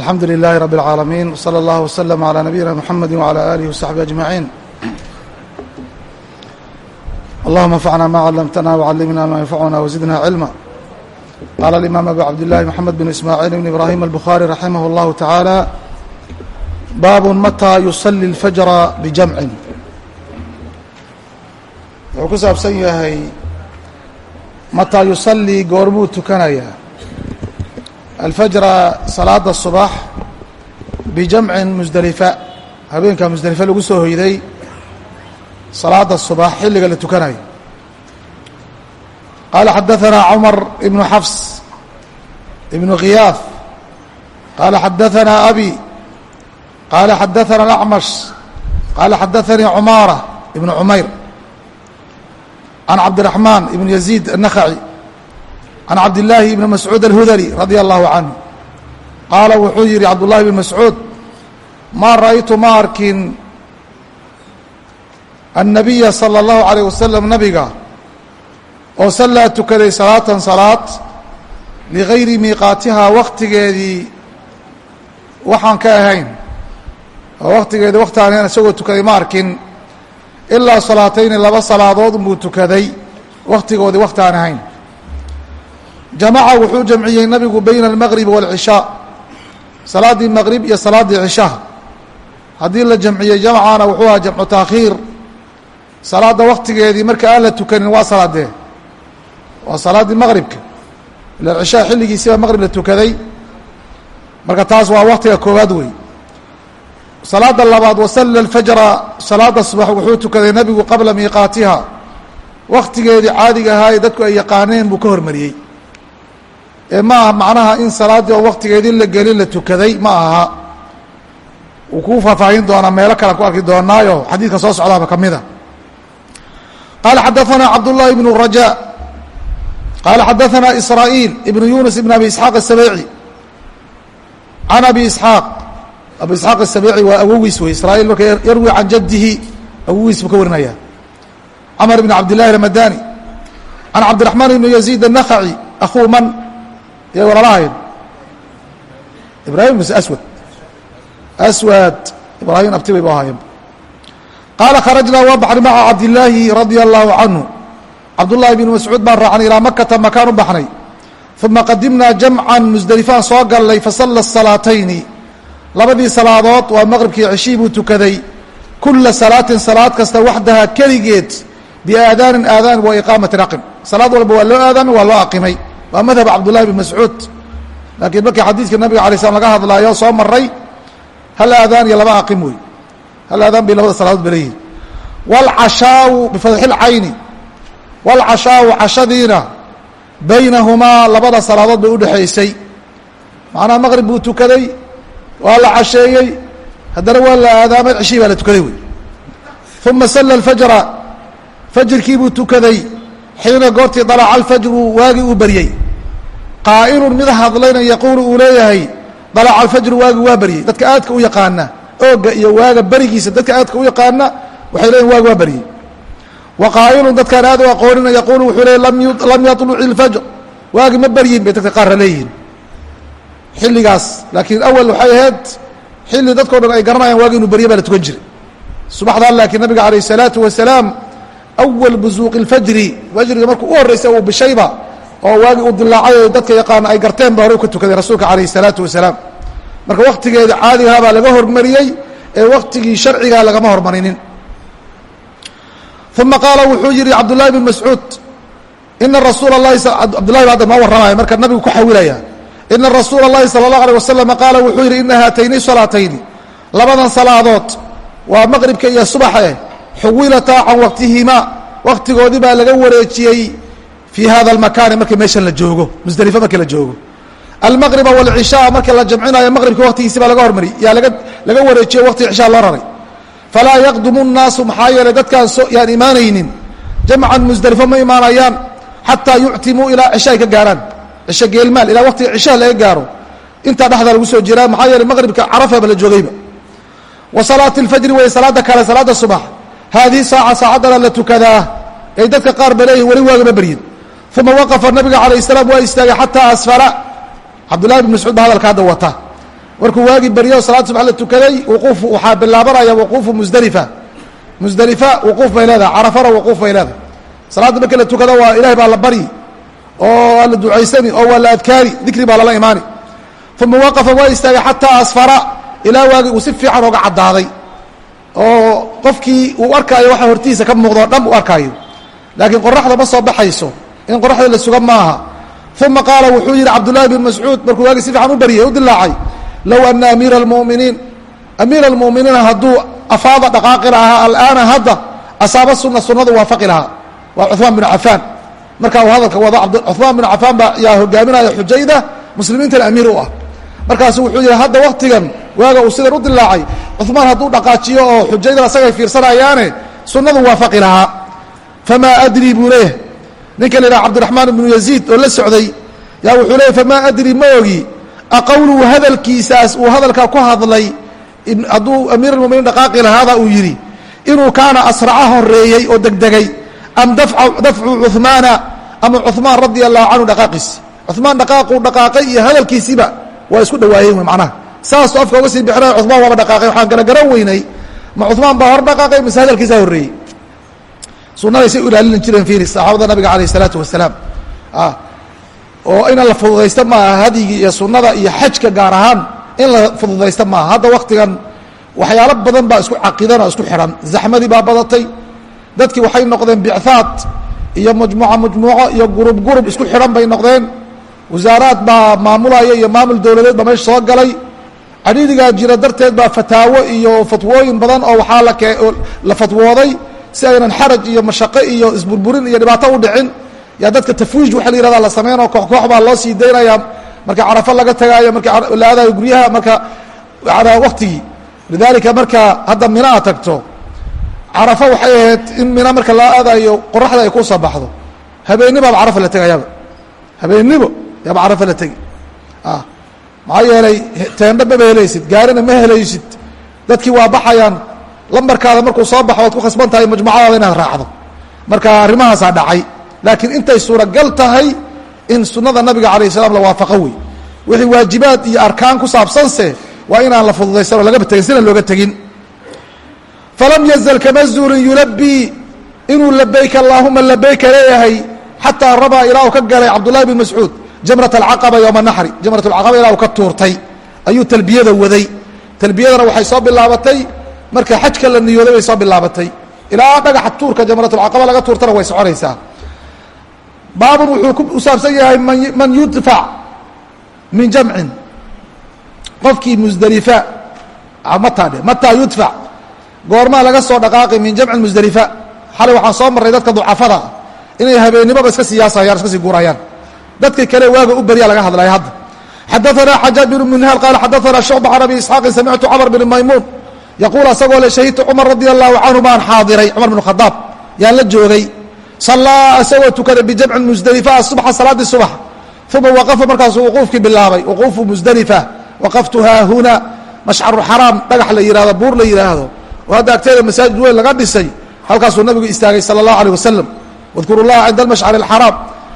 alxamdu لilaahi rab اlcaalamiin wslى اllah wslm عlى nabiyina mxamedi wعlى alih وsaxbi aجmaعiin allahuma anfacna ma clamtna wcallimna ma yanfacuna wزidna cilma qaala اlimaam abu cabdillahi mxamed bn ismaaciil bn ibrahim albukhari raximah اllahu taعaalى baabu mataa yusali اlfajra bijamcin wuxuu ku saabsan yahay mataa yusalii goormuu tukanaya alfajra salaada subax bijamcin musdelifa habeenka musdelife lagu soo hoyday salaada subax xilliga la tukanayo qaala xadaثanaa cumar ibnu xafs ibnu khiyaaf qaala xadaثanaa abi qaala xadaثana alacmash qaala xadaثanii cumaara ibnu cumayr can cabdiraxmaan ibn yaziid الnakhaci can cabdillaahi ibni mascuud alhudali radia allahu canhu qaala wuxuu yidhi cabdullaahi ibn mascuud maa ra'aytu ma arkin annabiya sala allahu calayh wasalam nabiga oo sallaa tukaday salaatan salaad ligayri miiqaatihaa wakhtigeedii waxaan ka ahayn oo wakhtigeedii wakhtiaan ahayn isagoo tukaday ma arkin ilaa salaatayni laba salaadood unbuu tukaday wakhtigoodii wakhti aan ahayn jamaca wuxuu jamciyey nabigu bayna almaqribi wاlcishaa salaaddii maqrib iyo salaaddii cishaha haddii la jamciyey jamcana wuxuu ahaa jamcu taakhiir. Salaadda waktigeedii marka aan la tukanin waa salaadee. Waa salaaddii maqribka ila cishaha xilligiisiibaa maqrib la tukaday. Marka taas waa waktiga koowaad wey salaada labaad wasalla alfajra. Salaada subax wuxuu tukaday nabigu qabla miiqaatiha. Waktigeedii caadiga ahaa ee dadku ay yaqaaneen buu ka hormariyey ee ma aha macnaha in salaaddii oo waktigeedii la gelin la tukaday ma aha wuu kuu faahfaahin doonaa meelo kalean ku arki doonaayo xadiidka soo socdaaba ka mida qaala xadaثana cabdullahi ibnu raja qaala xadaثana israa'iil ibnu yunus ibn abi isxaaq الsabeci can abi isxaaq abu isxaaq الsabeci waa awogiis wey israa'iil marka yarwi can jadihi awogiis buu ka warinaya camar ibn cabd llahi ramadani can cabdiraxmaan ibn yaziid الnakhaci akhuu man yay walalahayn ibrahim mise aswad. Aswad ibraahim abti bay bu ahaayeen. Qaala kharajnaa waa baxnay maca cabdillaahi radia allahu canhu cabdullahi bn mascuud baan raacnay ilaa makata makaan u baxnay. Uma qadimnaa jamcan musdelifaan soo gallay fasalla salaatayni. Labadii salaadood waa maqribkii ceshii buu tukaday. Kula salaatin salaad kasta waxdaha keligeed biaadaanin aadaan wa iqaamatin aqim salaad walba waa loo aadaamay waa loo aqimay waa madhab cabdullahi bn mascuud laakiin markii xadiidkii nabiga alay slam laga hadlaayo soo maray hal aadaan iyo laba aqim wey hal aadaan bay labada salaadood baleyihin walcashaawu bifatxi lcayni walcashaawu cashadiina baynahumaa labada salaadood bay udhexaysay macnaha maqrib buu tukaday waa la casheeyey haddana waa la aadaamay ceshihii baa la tukaday wey uma salla alfajra fajirkii buu tukaday xiina goortii dalaca alfajru waagii uu baryey qaa'ilun mid hadlayna yaquulu uu leeyahay dalaca alfajru waagi waa baryey. Dadka aadka u yaqaana ooga iyo waaga berigiisa dadka aadka u yaqaana waxay leeyihiin waagi waa baryey. Wa qaa'ilun dadkaan aad u aqoonina yaquulu wuxuu leeyay lam yatluci ilfajr waagi ma baryin bay dadka qaarna leeyihiin. Xilligaas laakiin awal waxay ahayd xilli dadkao dhan ay garanayaan waagi inuu barye baa la tukan jiray. Subaxdan laakiin nabiga calayh isalaatu wasalaam awal busuuqi اlfajri fajriga markuu u horreysa uu bishayba oo waagii uu dilaacay o dadka yaqaana ay garteen ba horey ka tukaday rasuulka calayh الsalaatu wasalaam marka waktigeeda caadigaha baa laga hormariyey ee waktigii sharcigaa lagama hormarinin uma qaala wuxuu yihi cabdullahi bn mascuud ina rasuula اlahi cabdullahi ba hadda noo warramaya marka nabigu ku xawilaya ina rasuula اllahi salى اllahu alيه wasalam qaala wuxuu yihi ina haatayni salaatayni labadan salaadood waa maqribka iyo subaxe xuwilataa can waqtihimaa waktigoodii baa laga wareejiyey fi hada almakaani marka meeshan la joogo musdalifo marki la joogo. almaqriba walcishaa marka la jamcinayo maqribka waktigiisi baa laga hormariyey yaa laga laga wareejiyo waqtiga cishaa loo raray. falaa yaqdumu nnaasu maxaa yeelay dadkaan so yaan imaanaynin. jamcan musdelifo ma imaanayaan xataa yuctimuu ilaa cisha ka gaaraan. cisho geelmaal ilaa waqtiga cishaha laga gaaro. intaa dhexda lagu soo jiraa maxaa yeeley maqribka carafeeba la joogayba wa salaati alfajri wey salaada kale salaada subax haadihi saaca saacaddana la tukadaa ay dadka qaar ba leeyihiin weli waagama beryin uma waqafa nabiga calayh salaam waa istaagay xataa asfala. Cabdullahi bn mascuud ba hadalka hadda wata. Markuu waagii baryo salaad subax la tukaday wuquuf waxaa bilaabanaya wuquufu musdelifa musdelifa wuquuf bay leedahay. Carafana wuquuf bay leedahay. Salaadda markii la tukado waa ilahay baa la baryi oo waa la ducaysani oo waa la adkaari dikri baa lala imaani. Uma waqafa waa istaagay xataa asfara ilaa waagii uu si fiican oga caddaaday. Oo qofkii uu arkaayo waxa hortiisa ka muuqdo o dhan uu arkaayo. Laakiin qoraxda ma soo baxayso in qoraxda la suga maaha. Uma qaala wuxuu yihi cabdullahi bn mascuud markuu waagi si fiican u baryay u dilaacay low ana amiira almuminiin amiira almuminiina hadduu afaada dhaqaaqi lahaa alaana hadda asaaba sunna sunnadu waafaqi lahaa. Waa cuhmaan binu cafaan. Markaa uu hadalka wada cuhmaan binu cafaan baa yaa hogaaminaya xujayda muslimiintana amiir u ah. Markaasu wuxuu yihi hadda waktigan waaga uu sidan u dilaacay cuhmaan hadduu dhaqaajiyo oo xujaydan asagay fiirsanayaane sunnadu waafaqi lahaa. Famaa adrii buu leeyahay ninka la yidhaha cabdiraxmaan ibnu yaziid oo la socday yaa wuxuu leeyay famaa adri ma ogi a qowluhu hadalkiisaas uu hadalkaa ku hadlay hadduu amiir almuminiin dhaqaaqi lahaada uu yidhi inuu kaana asraca horeeyey oo degdegay am dafcu cumaana ama cumaan radia allahu canhu dhaqaaqiisi cumaan dhaqaaquu dhaqaaqay iyo hadalkiisiiba waa isku dhawaayeen w manaha saasuu afka uga sii bixinaya cumaan waaba dhaqaaqay waxaan kala weynay ma cumaan baa hor dhaqaaqay mise hadalkiisaa horreeyey sunadaysay u ilaalin jireen fiiri saxaabada nabiga alayh الsalaatu wasalaam. Oo in la fududaysta maaha hadyigi iyo sunada iyo xajka gaar ahaan in la fududaysta maaha hadda waktigan waxyaalo badan baa isku caqidan oo isku xidhan zaxmadii baa badatay. Dadkii waxay noqdeen bicthaad iyo majmuuca majmuuco iyo gurub gurub isku xidhan bay noqdeen. Wasaaraad baa maamulaya iyo maamul dowladeed baa meesha soo galay. Cadhiirigaa jira darteed baa fataawo iyo fatwooyin badan oo waxaa la fatwooday si aynan xaraj iyo mashaqo iyo isburburin iyo dhibaato u dhicin. Yaa dadka tafwiij waxa la yihahda la sameynao koox koox baa loo sii daynaya. Marka carafo laga tagaayo marka la aadayo guryaha marka waktigii lidaalika marka hadda mina a tagto carafo waxay ahayd in mina marka loo aadayo qoraxda ay ku soo baxdo. Habeenibaaba carafa la tegayaba habeenibo yaaba carafa la tegi maxaa yeelay teendho maba helaysid gaarina ma helaysid. Dadkii waa baxayaan lambarkaada markuu soo baxo waad ku khasban tahay majmucadaada inaad raacdo. Marka arrimahaasaa dhacay. Laakiin intay suuragal tahay in sunada nabiga alayh salaam la waafaqo wey wixii waajibaad iyo arkaan ku saabsanse waa inaan la fududaysan oo lagaba tegin sina looga tegin. Falam yazl kama zuulin inuu labayk allaahuma labayka leeyahay xataa rabaa ilaa uu ka galay cabdullahi bin mascuud jamrat alcaqaba yowma naxri jamrat alcaqaba ilaa uu ka tuurtay. Ayuu talbiyada waday. Talbiyadana waxay soo bilaabatay marka xajka la niyooday bay soo bilaabatay. Ilaa dhagaxa tuurka jamratulcaqaba laga tuurtana way soconaysaa. Baabun wuxuu ku saabsan yahay man yudfac min jamcin. Qofkii musdelifa mataa dhe mataa yudfac goormaa laga soo dhaqaaqi min jamcin musdelifa xalay waxaan soo marray dadka ducafada inay habeennimoba iska siyaasayaan iska sii guurayaan. Dadkii kale waaga u beryaa laga hadlaya hadda xadaثana xajaaj bn minhaal qaala xadaثana shucba can abi isxaaqin samictu camr bn maymuun yaquul asagoo le shahidtu cumar radia allahu canhu baan xaadiray cumar bn khadaab yaan la joogay sallaa isagoo tukada bijamcin musdelifa subxa salaaddii subax uma waqafa markaasuu wuquufkii bilaabay wuquufu musdelifa waqaftu haahuna mashcaru xaraam dhagax la yihahdo buur la yidhaahdo oo hadda agteeda masaajid weyn laga dhisay halkaasuu nabigu istaagay sala allahu aleyh wasalam wadkuru llaha cinda almashcari alxaraam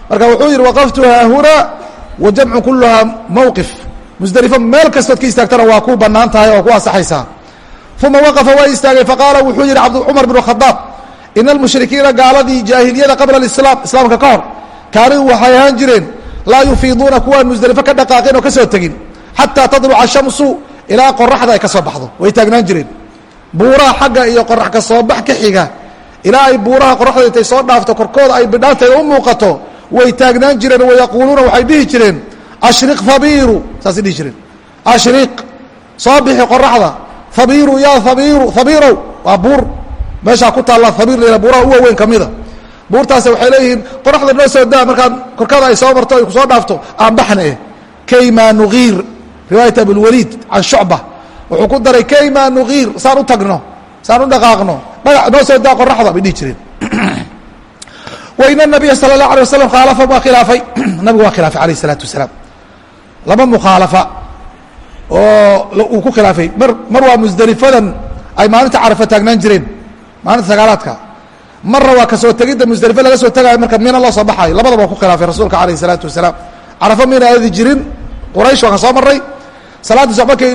marka wuxuu yidhi waqaftu haahuna wa jamcu kuluhaa mowqif meel kastood ka istaagtana waa ku bannaan tahay oo ku asaxaysaa uma waqafa waa istaagay faqaala wuxuu yidhi cumar bn khadaab ina almushrikiina gaaladii jaahiliyada qabla alislaam islaamka ka hor kaanuu waxay ahaan jireen laa yufiiduuna kuwaan musdelifo ka dhaqaaqin oo ka soo tegin xataa tadluca ashamsu ilaa qoraxda ay ka soo baxdo. Way taagnaan jireen. Buuraha xagga iyo qorax ka soo bax ka xiga ilaa ay buuraha qoraxda intay soo dhaafto korkooda ay bidhaanteeda u muuqato way taagnaan jireen wayaquuluuna waxay dhihi jireen ashriq habiiru saasay dhihi jireen. Ashriq soo bixi qoraxda habiru ya habiru habirow waa buur. Meeshaa ku taalla habir la buuraha u waaweyn ka mida. Waxay leeyihiin qoraxda noo soo daa markaad korkada ay soo marto ay ku soo dhaafto aan baxne kayma nugiir riwaayat abulwaliid can shucba. Wuxuu ku daray kayma nugiir saan u tagno saan u dhaqaaqno. Dhagax noo soo daa qoraxda bay dhihi jireen wain anabiya sala allah alay wasalam khaalafa waa khilaafay. Nabigu waa khilaafay alayh isalaatu wasalaam laba mukhaalafa oo uu ku khilaafay. Mar mar waa musdelifadan ay maalinta carafa taagnaan jireen maalinta sagaalaadka. Marna waa ka soo tegidda musdelifo laga soo tegaayo marka mina loo soo baxaayo labadaba waa ku khilaafay rasuulka alayh الsalaatu wasalaam. Carafo mina aadi jirin quraysh waa ka soo maray salaaddiis markay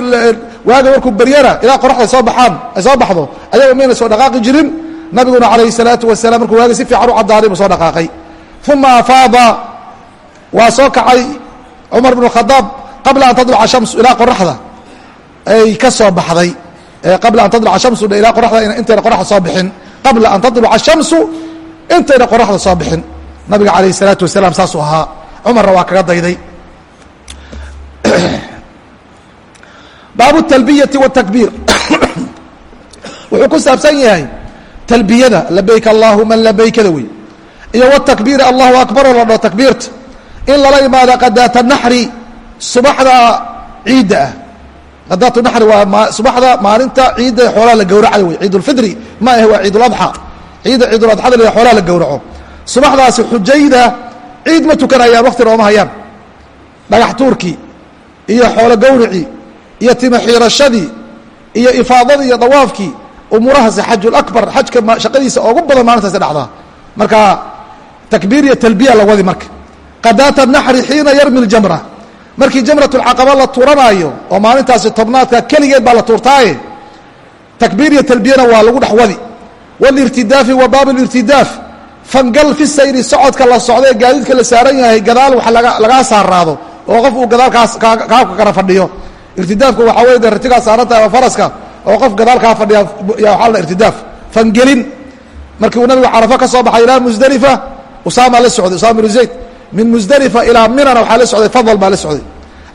waaga markuu beryana ilaa qoraxda soo baxaan ay soo baxdo ayaga mayna soo dhaqaaqi jirin nabiguna calayhi salaatu wasalaam markuu waaga si fiican u caddaaday buu soo dhaqaaqay. Uma afaada waa soo kacay cumar bnu khadaab qabla an tadluca shamsu ilaa qoraxda ay ka soo baxday qabla an tadluca shamsu ilaa qoraxda intayna qoraxda soo bixin qabla an tadluca shamsu intayna qoraxda soo bixin. Nabiga calayhi salaatu wasalaam saasuu ahaa. Cumarna waa kaga dayday. Baabu talbiyati watakbiir wuxuu ku saabsan yahay talbiyada labayk allaahuma labaykada wey iyo wtakbiiri allahu akbaroo la dhao takbiirta. In lala imaado qadaata naxri subaxda ciidda ah. Qadaatu naxri waa subaxda maalinta ciidda xoolaha la gowracay wey. Ciid ulfidri ma ahe waa ciid uladxa ciidda ciiduladxada la xoolaha la gowraco. Subaxdaasi xujayda ciid ma tukanayaan waktina ooma hayaan. Dhagax tuurkii iyo xoolo gowricii iyo tima xiirashadii iyo ifaadadii iyo dawaafkii umuurahaasi xajulabar xajka shaqadiisa ugu badan maalintaasi dhacdaa. Marka takbiir iyo talbiya la wadi marka. Qadaata naxri xiina yarmi ljamra markii jamratulcaqaba la tuuranaayo oo maalintaasi tobnaadka keligeed baa la tuurtaaye takbiir iyo talbiyana waa lagu dhex wadi. Walirtidaafi wa baab lirtidaaf fangal fi sayri socodka la socdae gaadiidka la saaran yahay gadaal wax lagaa saaraado oo qof uu gadaal kaabka kala fadhiyo. Irtidaafku waxaa wey ratigaa saarantahay oo faraska oo qof gadaal kaa fadhiya ya waxaa la irtidaaf. Fangelin. Markii uu nabigu carafo ka soo baxay ilaa musdelifa usaama la socday usama binu zayd. Min musdelifa ilaa minana waxaa la socday fadl baa la socday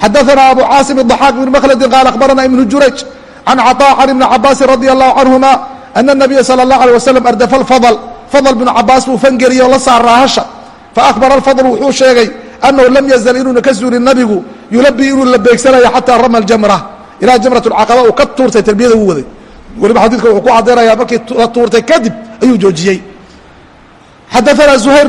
xadaثana abu caasim الضaxaaq bn mkldin qaal akhbarana ibnu jurayj can caطا can ibni cabaasin radi allahu canهuma ana الnabiya salى الlah alيه waslm ardafa اfadl fadl bnu cabaas buu fangeliye oo la saaraa hasha faakbara اlfadl wuxuu sheegay anahu lam yazl inuuna ka suulin nabigu yulabi inuu la beegsanayo xataa rama اljamra ilaa jamrat اlcaqaba uu ka tuurtay talbiyada uu waday weliba xadiidka wuxuu ku caddaynaya markii la tuurtay kadib ayuu joojiyey xadaثana زuhayr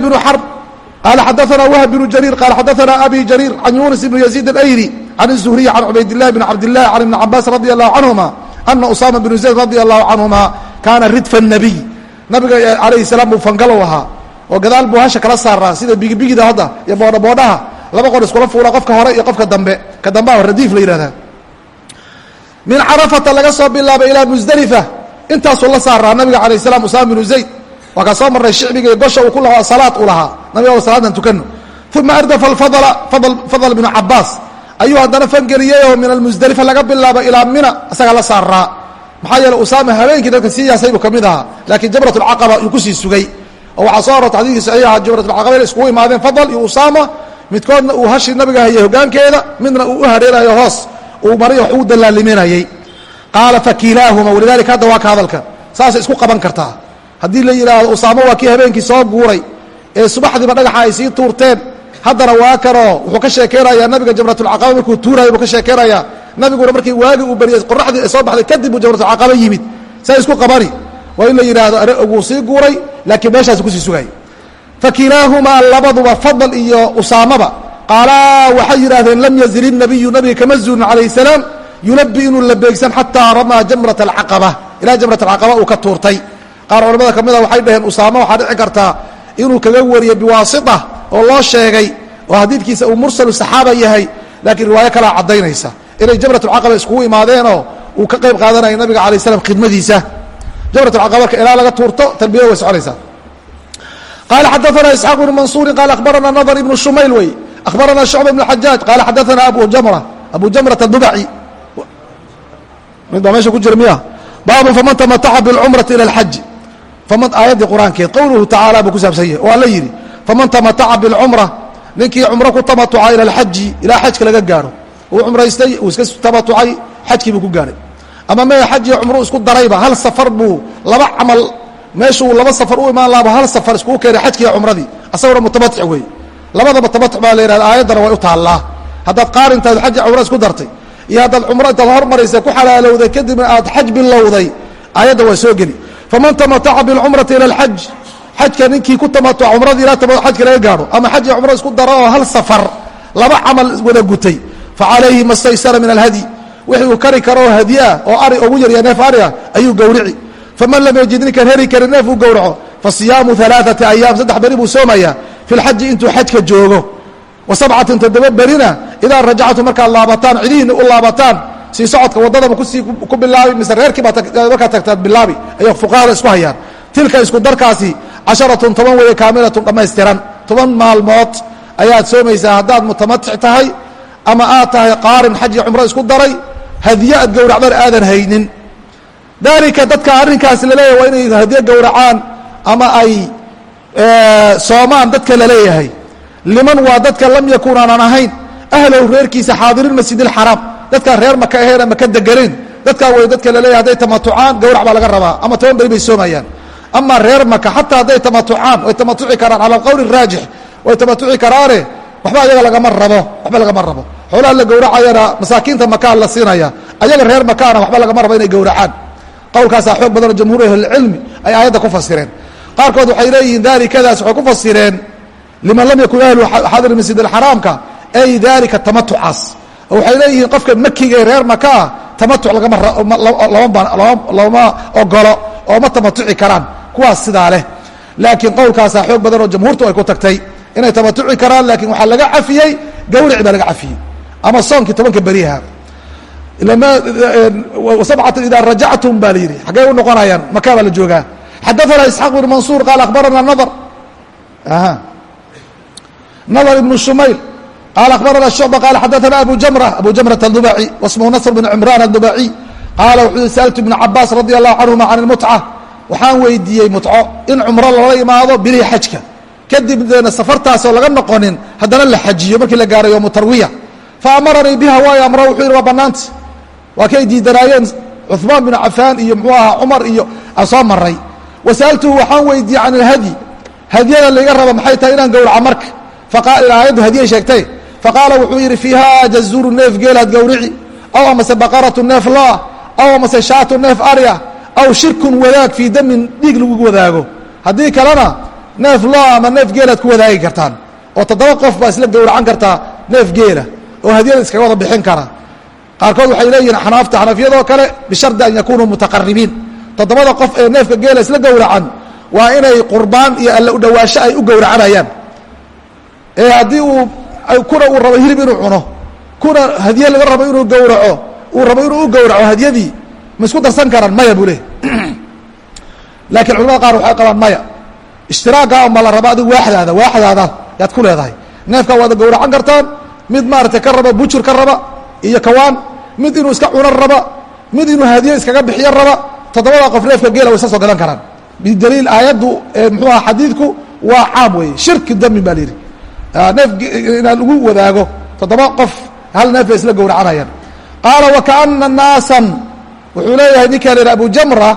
bnu xarb qaala xadaثana whb bnu jariir qaala xadaثana abi jariir can yunis ibn yaziid alayri can الzuhriy can cubaydillahi bn cabdilah can ibni cabaas radi allahu canهuma ana usama bnu zayd radi allahu canهuma kaana ridfa الnabiy nabiga alayhi salaam buu fangalow ahaa oo gadaal buu hasha kala saaraa sida bigibigida hadda iyo boodha boodhaha laba qor iskula fuula qofka hore iyo qofka dambe ka dambeha radiif la yihahdaa min carafata laga soo bilaabay ilaa musdelifa intaasuu la saaraa nabiga alayh salam usama binu zayd waa kaa soo marray shicbiga gosha uu ku lahaa salaad uu lahaa. Nabiga salaadan tukano uma ardafa fadl bnu cabaas ayuu haddana fangeliyey oo min almusdelifa laga bilaabo ilaa mina isagaa la saaraa maxaa yeele usaama habeenkii dadka sii yaasay buu ka mid ahaa laakiin jamrat lcaqaba yuu ku sii sugay. Oo waxaa soo arorta xadiidkii saxiixa jamratulcaqaba inay iskugu imaadeen fadl iyo usaama midkoodna uu hashii nabiga hayay hogaankeeda midna uu u hareerayo hoos uu maray wax uu dallaaliminayey qaala fakilaahuma walidalika hadda waa ka hadalka. Saasay isku qaban kartaa haddii la yidhaahdo usaamo waa kii habeenkii soo guuray ee subaxdiiba dhagaxa ay sii tuurteen. Haddana waa kanoo wuxuu ka sheekeynayaa nabiga jamratulcaqaba markuu tuuraya buu ka sheekeynayaa. Nabiguna markii waagi uu beriyey qoraxdii ay soo baxday kadib buu jamratulcaqaba yimid. Saa isku qabani. Waa in la yidhaahdo wuu sii guuray? Laakiin meeshaasu ku sii sugayay fakilaahumaa labaduba fadl iyo usaamaba. Qaalaa waxay yidhahdeen lam yazil الnabiyu nabiga kama zuulin calayh salaam yulabi inuu la beegsan xataa ramaa jamrat alcaqaba ilaa jamrat alcaqaba uu ka tuurtay qaar culamada ka mida ah waxay dhaheen usaama waxaa dhici kartaa inuu kaga wariyo biwaasita oo loo sheegay oo xadiidkiisa uu mursalu saxaaba yahay laakiin riwaayo kalaa caddaynaysa. Inay jabratulcaqaba iskugu imaadeenoo uu ka qayb qaadanaya nabiga alay slam khidmadiisa. Jabratulcaqaba marka ilaa laga tuurto talbiyada way soconaysaa. Qaala xadaana isxaaq ibnu mansuurin qaala akhbarana nadar ibnu shumayl wey akhbarana shucba ibnu xajaaj qaala xadaana abu jamra abu jamrat adubaci mid baa meesha ku jira miya baabun faman tamataxa bilcumrati ila alxaji faman aayaddii qur'aankeed qowluhu tacaala buu ku saabsan yahy oo alla yidhi faman tamataca biاlcumra ninkii cumro ku tamatuca ila alxaji ilaa xajka laga gaaro uu cumraystay uu iska tamatucay xajkii buu ku gaaray ama mee xaj iyo cumru isku darayba hal safar buu laba camal meeshuu laba safar u imaan lahaba hal safar iskugu keenay xajkiiyo cumradii asaguna mutamatic weeye labadaba tamatuc baa la yihahda aayaddana way u taallaa haddaad qaar intaad xaj cumro isku dartay iyo haddaad cumro intaad hormaraysa ku xalaalowday kadibna aad xaj bilowday aayadda waa soo geli faman tamataca biاlcumrati ila alxaj xajka ninkii ku tamatuca cumradii ilaa xajka laga gaadho ama xaj iyo cumro isku daro oo hal safar laba camal wada gutay facalayhi ma staysara min alhadyi wixii uu kari karo oo oo ari ugu yarya neef ari ayuu gowrici faman lam yajid ninkaan heri karin neef uu gowraco fa siyaamu alaaثati ayaam saddex beri buu soomayaa fi lxaji intuu xajka joogo wa sabcatin toddoba berina idaa rajactum markaad laabataan cidihiina u laabataan sii socodka waddadaba ku sii ku bilaabi mise reerkii baa markaad tagtaad bilaabi ayay fuqahada isku hayaan. Tilka isku darkaasi casharatun toban weeye kaamilatun dhammaystiran. Toban maalmood ayaad soomaysaa haddaad mutamatic tahay ama aad tahay qaarin xaj iyo cumro isku daray hadiye aad gowracdan aadan haynin. Dalika dadka arrinkaas la leeyahay waa inay hadiye gowracaan ama ay soomaan dadka la leeyahay liman waa dadka lam yakun aanan ahayn ahlow reerkiisa xaadirin masjid اlxaraam dadkaan reer maka ahayn ama ka degenayn dadkaan way dadka la leeyahay hadday tamatucaan gowrac baa laga rabaa ama toban beri bay soomayaan. Ama reer maka xataa hadday tamatucaan way tamatuci karaan cala alqowl الraajix way tamatuci karaane waxba ayaga lagama rabo waxba lagama rabo. Xoolaha la gowracayana masaakiinta makaa la siinaya ayaga reer makaana waxba lagama rabo inay gowracaan qowlkaasaa xoog badanoo jamhuur ahlilcilmi ay aayadda ku fasireen. Qaarkood waxay leeyihiin dalikadaas waxay ku fasireen liman lam yakun ahlu xadir masjid alxaraamka ay dalika tamatucaas waxay leeyihiin qofka makiga ee reer makaa tamatuc lama ogolo oo ma tamatuci karaan. Kuwaas sidaa leh. Laakiin qowlkaasaa xoog badan oo jamhuurtu ay ku tagtay inay tamatuci karaan laakiin waxaa laga cafiyey gawrici baa laga cafiyey. Ama soonkii tobanka beriha sabcatan idaa rajactum baa la yidhi. Xaggey u noqonayaan makaa baa la joogaa. Xadaثana isxaaq bn mansuur qaal akhbarana nadr nadr ibnu shumayl qaal abarana shucba qaal xadaana abu jamra abu jamrat adubaci wasmuhu nasr bn cimraan adubaciy qaala wuxuu yii saaltu ibna cabaas radi allahu canhuma can ilmutca waxaan weydiiyey mutco in cumro lala imaado bilii xajka kadibna safartaasoo laga noqonin haddana la xajiyo markii la gaaray yoomu tarwiya fa amaranii biha waayo amro wuxuu yidhi waa bannaanta waa kay diidanaayeen cuhmaan binu cafaan iyo muxuu ahaa cumar iyo aan soo maray wasa'altuhu waxaan weydiiyey can ilhadyi hadyada layga raba maxay tahay inaan gowraco marka faqaal aayaddu hadiye sheegtay faqaala wuxuu yidhi fiiha jazuru neef geelaad gowrici aw amase baqaratu neef loa aw amase shaatu neef arya aw shirkun wadaag fii damin dhiig lagu wadaago haddii kalena neef loa ama neef geelaad ku wadaagi kartaan oo toddoba qof baa isla gowracan kartaa neef geela oo hadyada iskaga wada bixin kara qaarkood waxay leeyihiin xanaafta xanafiyadoo kale bishardi an yakunuu mutaqaribiin toddobada qof ee neefka geela isla gowracan waa inay qurbaan iyo alle u dhawaasho ay u gowracanayaan ee haddii uu kuna uu rabo hilib inuu cuno. Kuna hadiye laga rabo inuu gowraco. Uu rabo inuu u gowraco hadyadii. Ma isku darsan karaan maya buu leh laakiin culamada qaar waxay qabaan maya. Ishtiraaga ma la rabo adigu waaxdaada waaxdaada yaad ku leedahay. Neefka waada gowracan kartaan mid maaragtay ka raba bujur ka raba iyo kawaan. Mid inuu iska cuno raba mid inuu hadiye iskaga bixiyo raba toddobada qof neefka geela way iska soo gadan karaan. Bidaliil aayaddu muxuu aha xadiidku waa caam weeye. Shirki damin baa la yidhi neef inaan lagu wadaago toddoba qof hal neef bay isla gowracanayaan qaala wakaana naasan? Wuxuu leeyahay ninkaa la yidhi abu jamra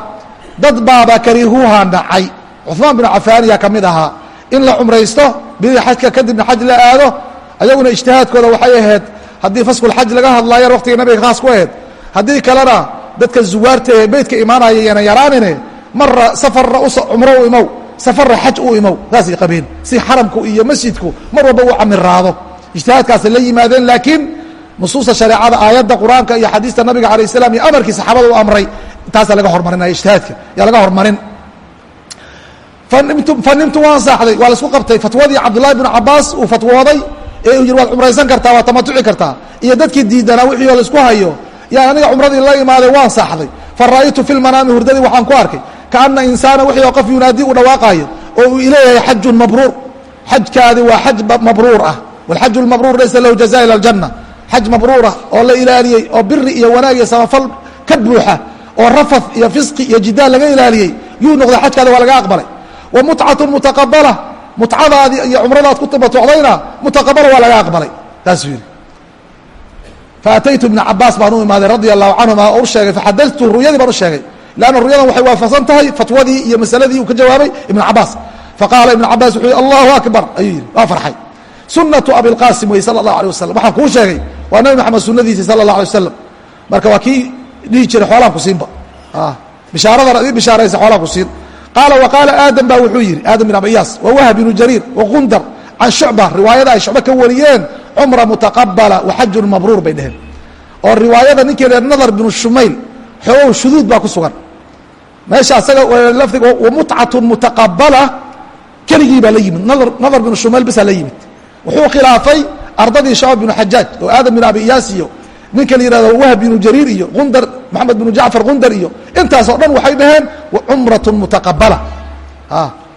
dad baaba karihuuha dhacay. Cuثmaan binu cafaaniya ka mid ahaa. In la cumraysto bilii xajka kadibna xaj la aado ayaguna ijtihaadkooda waxay ahayd haddii faskulxaj laga hadlaayaan waqtiga nabiga khaas ku ahayd. Haddii kalena dadka zuwaarta ee beytka imaanaya yaraanine mara safarra cumro u imow safarra xaj u imow saasay qabeen si xaramku iyo masjidku mar walba u camiraado ijtihaadkaasay la yimaadeen laakiin nusuusta shareecada aayadda qur'aanka iyo xadiista nabiga alayh salam iyo amarkii saxaabada u amray taasaa laga hormarinaya ijtihaadka. Yaa laga hormarin. Fanimtu waan saaxday waa la isku qabtay. Fatwadii cabdullahi bnu cabaas uu fatwooday ee uu yidhi waad cumraysan kartaa waad tamatuci kartaa. Iyo dadkii diidanaa wixii oo la isku hayo yaa aniga cumradii la imaaday waan saaxday. Fa ra'aytu fi lmanaami hurdadii waxaan ku arkay kaana insaana wixii oo qof yunaadii uu dhawaaqaayo oo uu ileeyahay xajun mabruur xajkaadi waa xaj mabruur ah walxaju lmabruur laysa lahu jaza ila aljanna xaj mabruurah oo la ilaaliyey oo biri iyo wanaag iyo samafal ka buuxa oo rafad iyo fisqi iyo jidaal laga ilaaliyey yuu noqday xajkaadi waa laga aqbalay wa mutcatu mutaqabala mutcadaadii iyo cumradaad ku tamatucdayna mutaqabala waa laga aqbalay taasuu yidhi faataytu ibna cabaas baan u imaaday radia allahu canhuma oo u sheegay faxadatu ruyadii baan u sheegay lanna ruyadan waxay waafaqsan tahay fatwadii iyo masaladii uu ka jawaabay ibn cabaas faqaala ibn cabaas wuxuu yihi allahu akbar ayuu yidhi waa farxay sunatu abilqaasim wey sala allahu alay wasalam waxaan kuu sheegay waa nabi maxamed sunadiisii sala allah alay wasalam marka waa kii dhihi jiray xoolaan ku siinba bishaaradan ii bishaaraysa xoolaan ku siin qaala wa qaala aadam baa wuxuu yidhi aadam bin abiyaas wa wahb binu jariir wa gundar can shucba riwaayada ay shucba ka wariyeen cumra mutaqabala wa xajun mabruur bay dheheen oo riwaayada ninkii le nadar binu shumayl xoogow shuduud baa ku sugan meesha asaga lafdiga wamutcatun mutaqabala keligii baa la yimid. Nadar binu shumayl basaa la yimid. Wuxuu khilaafay ardadii shacab binu xajaaj oo aadam binu abi iyaas iyo ninka la yihahdo wahb binu jariir iyo gundar maxamed binu jacfar gundar iyo intaasoo dhan waxay dhaheen cumratun mutaqabala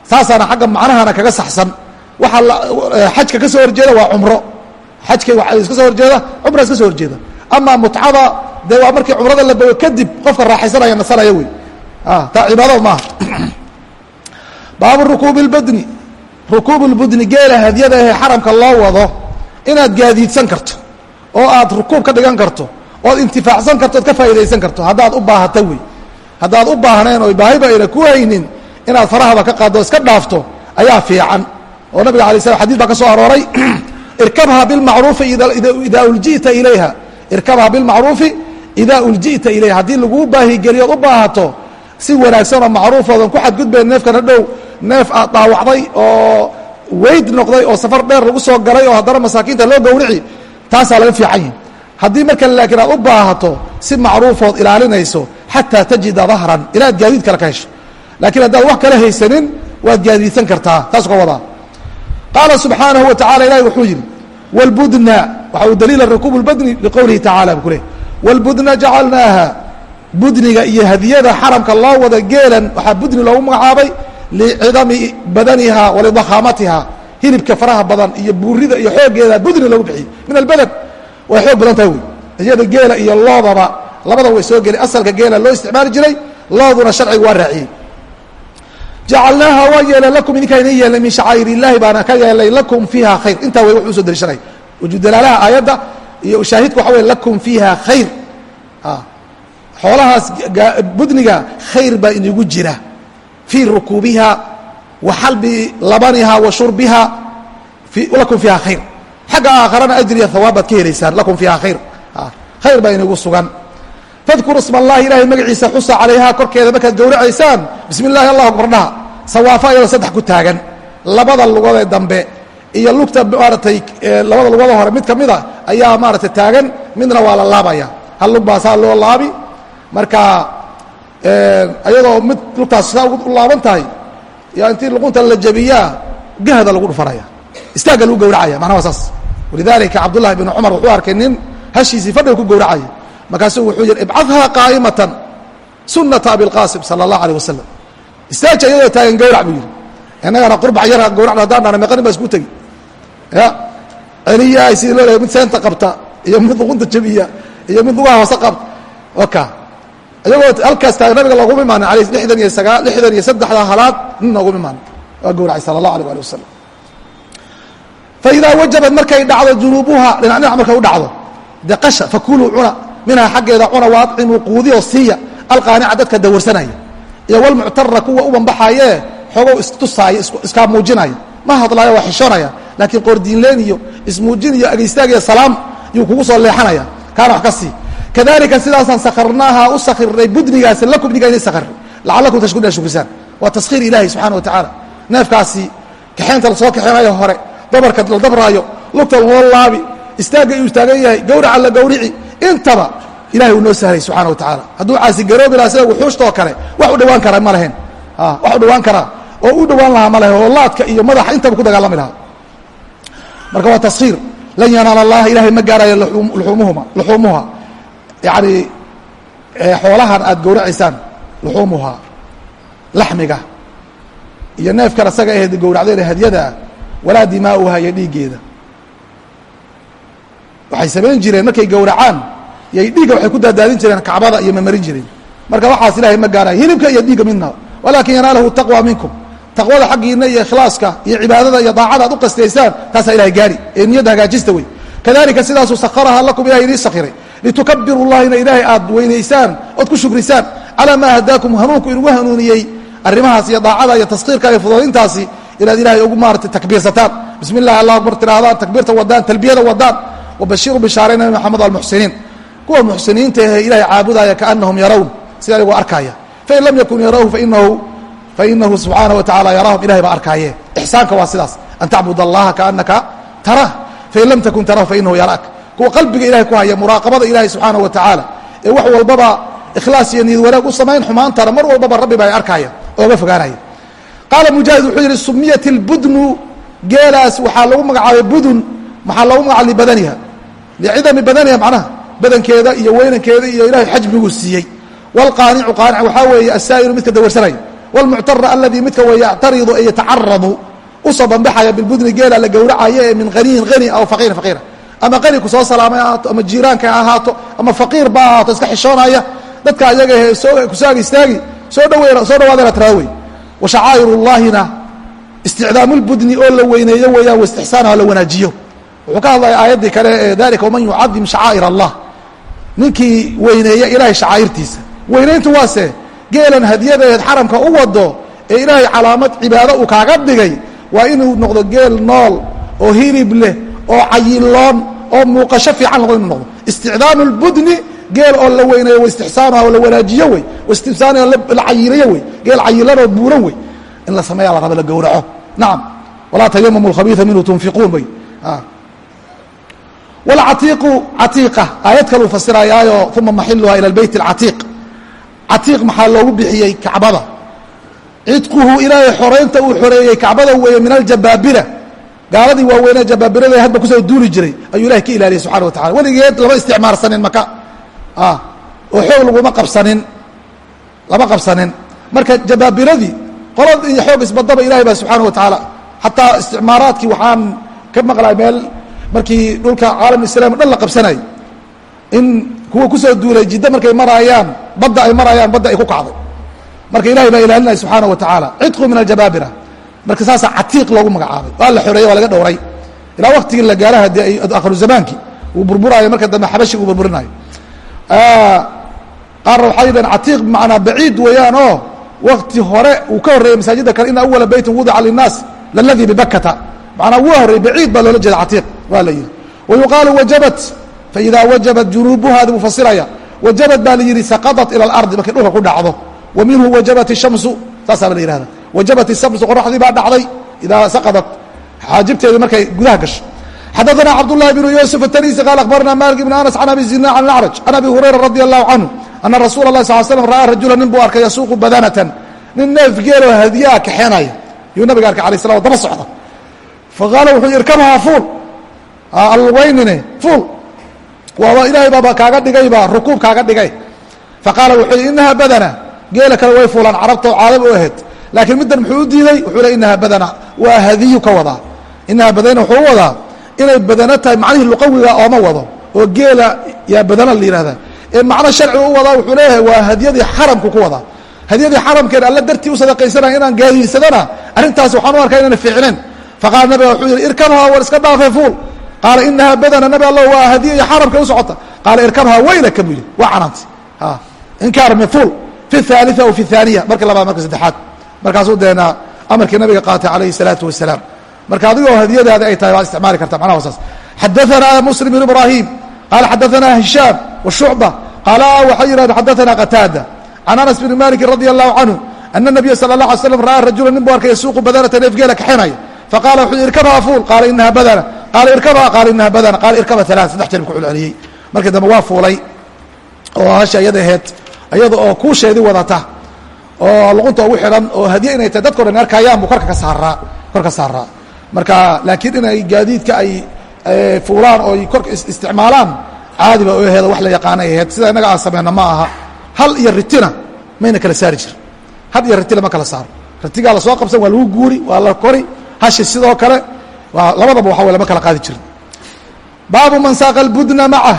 saasaana xagga macnahana kaga saxsan. Waxaa xajka ka soo horjeeda waa cumro. Xajka iska soo horjeeda cumra iska soo horjeeda. Amaa mutcada dee waa markii cumrada la bogo kadib qofka raaxaysanaya nasanaya wey taa cibaadada maaha baabu rukuubi اlbadni rukuub اlbudni geela hadyada ahee xaramka loo wado inaad gaadiidsan karto oo aad rukuub ka dhigan karto ood intifaacsan karto ood ka faa'idaysan karto haddaad u baahata wey. Haddaad u baahneen oo baahiba ayna ku haynin inaad farahaba ka qaaddo iska dhaafto ayaa fiican. Oo nabiga alay slam xadis baa ka soo arooray irkabha bilmacruufi idaa uljita ilayha. Irkabha bilmacruufi idaa uljita ilayha. Haddii laguu baahigeliyo od u baahato si wanaagsan oo macruufoodan ku xadgudbayn neefkana dhow. Neef aad dhaawacday oo weyd noqday oo safar dheer lagu soo galay oo haddana masaakiinta loo gowrici taasaa laga fiican yihi haddii marka laakiin aad u baahato si macruufood ilaalinayso xataa tajida dahran ilaad gaadiid kale ka hesho. Laakiin haddaad wax kala haysanin waad gaadiidsan kartaa. Taas ka wadaa qaala subxaanahu wa tacala ilahi wuxuu yidhi wlbudna waxa uu daliila rukuub اlbadni liqowlihi tacala bu ku leh wاlbudna jacalnaaha budniga iyo hadiyada xaramka loo wada geelan waxaa budni loogu magacaabay licidami badaniha walidakhaamatiha hilibka faraha badan iyo buurida iyo xoogeeda budni loogu bixiyey. Min albadan way xoog badan tahay wey iyada geela iyo loodaba labada way soo geli asalka geela loo isticmaali jiray looduna sharciga waa raaciyey. Jacalnaaha waa yeeleen lakum idinkaa idin yeelnay min shacaa'ir illaahi baana ka yeelnay lakum fiiha khayr. Intaa way wax u soo daliishanay wujudalaalaha aayadda iyo shaahidka waxa wey lakum fiiha khayr xoolahaas budniga khayr baa inigu jira. Fii rukuubiha wa xalbi labaniha wa shurbiha lakum fiiha khayr. Xagga aakharana ajriya hawaab ka helaysaan lakum fiiha khayr. Khayr baa inigu sugan. Fadkuru isma allahi ilahay magaciisa xusa calayhaa korkeeda markaad gowracaysaan bismi illahi allahu akbar dhaha. Sawaafa iyadoo saddex ku taagan. Labada lugoodee dambe iyo lugta maaratay labada lugooda hore mid kamida ayaa maaratay taagan midna waa la laabaya. Hal lug baa saa loo laabi marka iyadoo mid lugtaas saa u laaban tahay yaa intii luqunta la jabiyaa gahda lagu dhufanaya istaagga lagu gowracaya macnaha waa saas. Walidalika cabdullahi bn cumar wuxuu arkay nin hashiisii fadhiga ku gowracaya. Markaasuu wuxuu yihi ibcadhaa qaa'imatan sunata abilqaasim sala allah alيh wasalam istaaja iyadoo taagan gowrac buu yihi innagana qurbac yara gowracna haddaan dhana meeqanin baa isku tegi. Ya celiyaay sidii loo lehay mid seenta qabta iyo mid luqunta jabiya iyo mid lugaha hoose qabta. Oka iyagoo halkaas taagan nabiga looguma imaanin alay lixdan iyo sagaa lixdan iyo saddexda halaad nin looguma imaanin waa gowracay sala allah alيh ali wasalam faidaa wajabad markay dhacdo junuubuha dhinac dhinac markay u dhacdo de qasha fakuluu cuna minhaa xaggeeda cuna waacimuu quudiyo siiya alqaanica dadka dawarsanaya. Iyo walmuctara kuwa u banbaxaayee xoogow istusaaya iskaa muujinaya. Ma hadlaayo waa xishoonaya. Laakiin qoordiinleen iyo ismuujin iyo ageystaag iyo salaam yuu kugu soo leexanaya. Kaana wax ka sii kadalika sidaasaan sakarnaaha u sakirnay budnigaasi lakum idinkaa idin sakir lacalakum tashkuruna shukrisaan. Waa taskhiir ilahi subxana wa tacaala neefkaasi kaxeynta la soo kaxeenayo hore dabarka la dabraayo lugta loo laabi istaagga uu taagan yahay gawraca la gawrici intaba ilahay uu noo sahlay subxana wa tacaala hadduu caasi garoobi lahaa sida wuxuushtaoo kale wax u dhawaan kara ma lahayn wax u dhawaan karaa oo u dhawaan lahaa ma lahayn oo laadka iyo madaxa intaba ku dagaalami lahaa. Marka waa taskhiir lan yanaal allaha ilahay ma gaarayo luumuhuma luxuumuha yacni xoolahan aad gowracaysaan luxuumuhaa laxmiga. Iyo neefkan asaga aheed gowracdeen hadyadaa walaa dimaa'uha iyo dhiiggeeda. Waxay samayn jireen markay gowracaan yay dhiigga waxay ku daadaadin jireen kacbada iyo mamarin jireen marka waxaas ilahay ma gaarayo hilibka iyo dhiigga midna. Walaakin yanaalahu taqwa minkum. Taqwada xaggiina iyo ikhlaaska iyo cibaadada iyo daacada ad u qastaysaan taasaa ilahay gaari. Ee niyadda hagaajista wey. Kadalika sidaasuu sakaraha lakum ilahay idii sakiray litukabiru llaha ina ilaahay aad weynaysaan ood ku shukrisaan. Calaa maa hadaakum hanuunku inugu hanuuniyey arrimahaas iyo daacada iyo taskiirka iyo fududayntaasi inaad ilahay ugu maarata takbiirsataan. Bismi illahi allah akbar tirahdaan takbiirta wadaan talbiyada wadaan wabashiru bishaarey nabi maxamed almuxsiniin kuwa muxsiniinta ahe ilahay caabudaya kaanahum yarown sida ayagoo arkaya fain lam yakun yarawhu fainahu fainahu subxaanaه wa tacala yaraahum ilahay baa arkaaye. Ixsaanka waa sidaas. An tacbud allaha kaanaka tarah fain lam takun tarahu fainahu yaraak kuwa qalbiga ilahay ku haya muraaqabada ilaahay subxaana wa tacaala ee wax walbaba ikhlaas iyo niyad wanaag u samayn xumaantana mar walbaba rabbiba ay arkaya ooga fogaanaya. Qaala mujaahid wuxuu yidhi sumiyat ilbudnu geelaas waxaa lagu magacaabay budun maxaa loogu magacaab libadaniha? Licidami badaniha macnaha badankeeda iyo weynankeeda iyo ilahay xajmiguu siiyey. Wlqaanicu qaanic waxaa weeye asaa'ilu midka dawarsanaya. Wlmuctara aladii midka weeye yactaridu ee yatacaradu u soo banbaxaya bilbudni geela la gowracayo ee min qaniyin ani aw faqiirin faqiira ama qani ku soo salaamay ahaato ama jiiraanka ha ahaato ama faqiir ba ahaato iska xishoonaya. Dadka ayaga kusaag istaagi soo dhawe soo dhawaadana tiraa wey wa shacaa'ir اllahina isticdaamu lbudni oo la weyneeyo weeyaan waistixsaanaha la wanaajiyo. Wuxuu ka hadlaya aayaddii kale ee dalika waman yucadim shacaa'ir allah. Ninkii weyneeya ilaahay shacaa'irtiisa. Weynayntu waase geelan hadiyadeed xaramka u wado ee ilaahay calaamad cibaado uu kaaga dhigay waa inuu noqdo geel nool oo hilib leh oo cayiloon oo muuqasho fiican noqdo inuu noqdo. Isticdaamu lbudni geel oo la weyneeyo waistixsaanuha oo la wanaajiyo wey waistibsaaniha la cayiliyo wey geel cayilan oo buuran wey in la sameeya la la gowraco. Nacam walaa tayamamu lkhabiia minhu tunfiquun wey wlcatiiqu catiiqa. Aayad kaluu fasirayaayo uma maxiluha ila beyt اcatiiq catiiq maxaa loogu bixiyey kacbada? Cidquhu ilaahay xoraynta uu xoreeyey kacbada weeye min aljabaabira gaaladii waaweynee jabaabirada hadba ku soo duuli jiray ayuu ilahay ka ilaaliyey subxana wa tacala weligeed lama isticmaarsanin maka oo xoog laguma qabsanin lama qabsanin. Marka jabaabiradii qolad iyo xoog isbadaba ilahay baa subxaana wa tacaala. Xataa isticmaaraadkii waxaan ka maqlay meel markii dhulka caalam islam o dhan la qabsanay in kuwa ku soo duulay jiddo markay maraayaan badda ay maraayaan badda ay ku kacday. Marka ilahay baa ilaalinaya subxaana wa tacaala. Cidqu min aljabaabira marka saasaa catiiq loogu magacaabay. Waa la xoreeyey waa laga dhowray. Ilaa waktigii la gaara haddii akhiru zamaankii uu burburaayo marka dambe xabashi uu burburinayo qaarna waxay yidhaheen catiiq bimacnaa baciid weeyaan oo wakti hore uu ka horreeyey masaajidda kale ina awala beytin wudica linnaas laladii bibakata macnaa wuu horreeyey baciid baa loola jeeda catiiq waa la yihi wayuqaalu wajabat faidaa wajabat junuubuhaadi buu fasiraya wajabat baa la yihi saqadat ila alardi markay dhulka ku dhacdo. Wa wajabat ishamsu saasaaba la yihahda wajabat ishamsu qoraxdii baa dhacday idaa saqadat xaajibteedii markay gudaha gasho xadaثna cabdالlahi بن yusuf التnisi qal akhbarna malik بn anas can abi zina can acraj can abi hurayra radi allahu canhu ana rasuula اlah sal slm ra'aa rajula nin buu arkay yasuuqu badanatan nin neef geeloo hadiyaa kaxeenaya yuu nabiga arkay alay slam daba socda faqaala wuxuu irkabhaa fuul alweynine fuul waaba ilaahay baaba kaaga dhigayba rukuub kaaga dhigay faqaala wuxuu yhi inaha badana geela kale way fuulaan carabta oo caadab u ahayd laakiin middan muxuu u diiday? Wuxuu le inahaa badana. Waa hadiyu ka wadaa. Inahaa badana wuxuu u wadaa inay badano tahay macnihii luqawiga ooma wado oo geela yaa badana la yihahda ee macno sharciga u wadaa wuxuu leeyahay waa hadiyadii xaramku ku wadaa. Hadiyadii xaramkeen alla dartii u sadaqaysanaya inaan gaadiinsadana arrintaas waxaan u arkaa inaan fiicneen faqaala nabiga wuxuu yidhi irkabhaa war iska dhaafee fuul. Qaala inahaa badana nabi allo waa hadiya iyo xaramkay u socota. Qaala irkabhaa waylaka buu yidhi waa canaantay inkaar mifuul fi ahalia w fi aaniya marka labaad marka saddexaad markaasuu deena amarkii nabiga qaatay calayhi الsalaatu wasalaam marka adigoo hadiyadaada ay tahay waad isticmaali karta macnaha saas xadaثana muslim bn ibrahim qaala xadaثana hishaam wshucba qaala waxay yidhahdeen xadaثana qataada can anas bn maliki radi allahu canhu ana الnabiya salى الlah alay slam ra'aa rajula nin bu arkay yasuuqu badanata neefgeela kaxenaya faqala wuxuu yihi irkabhaa fuul qaala inaha badana qaala irkabhaa qaala inaha badana qaala irkaba alaa saddex jeer bu ku celceliyey markii dambe waa fuulay oo hasha iyada aheyd iyada oo kuusheedii wadata oo luqunta ugu xidhan oo hadiye inay tahay dadko dhan arkayaan buu korka ka saaraa kor ka saaraa. Marka laakiin inay gaadiidka ay fuulaan oo ay korka isticmaalaan caadi ba aheeda wax la yaqaanay aheyd sida innaga aan sameyno ma aha. Hal iyo ritina mayna kala saari jir hal iyo riti lama kala saaro. Ritigaa la soo qabsan waa lagu guuri waa la kori hashi sidoo kale labadaba waxa wey lama kala qaadi jirin. Baabu man saaqa albudna macah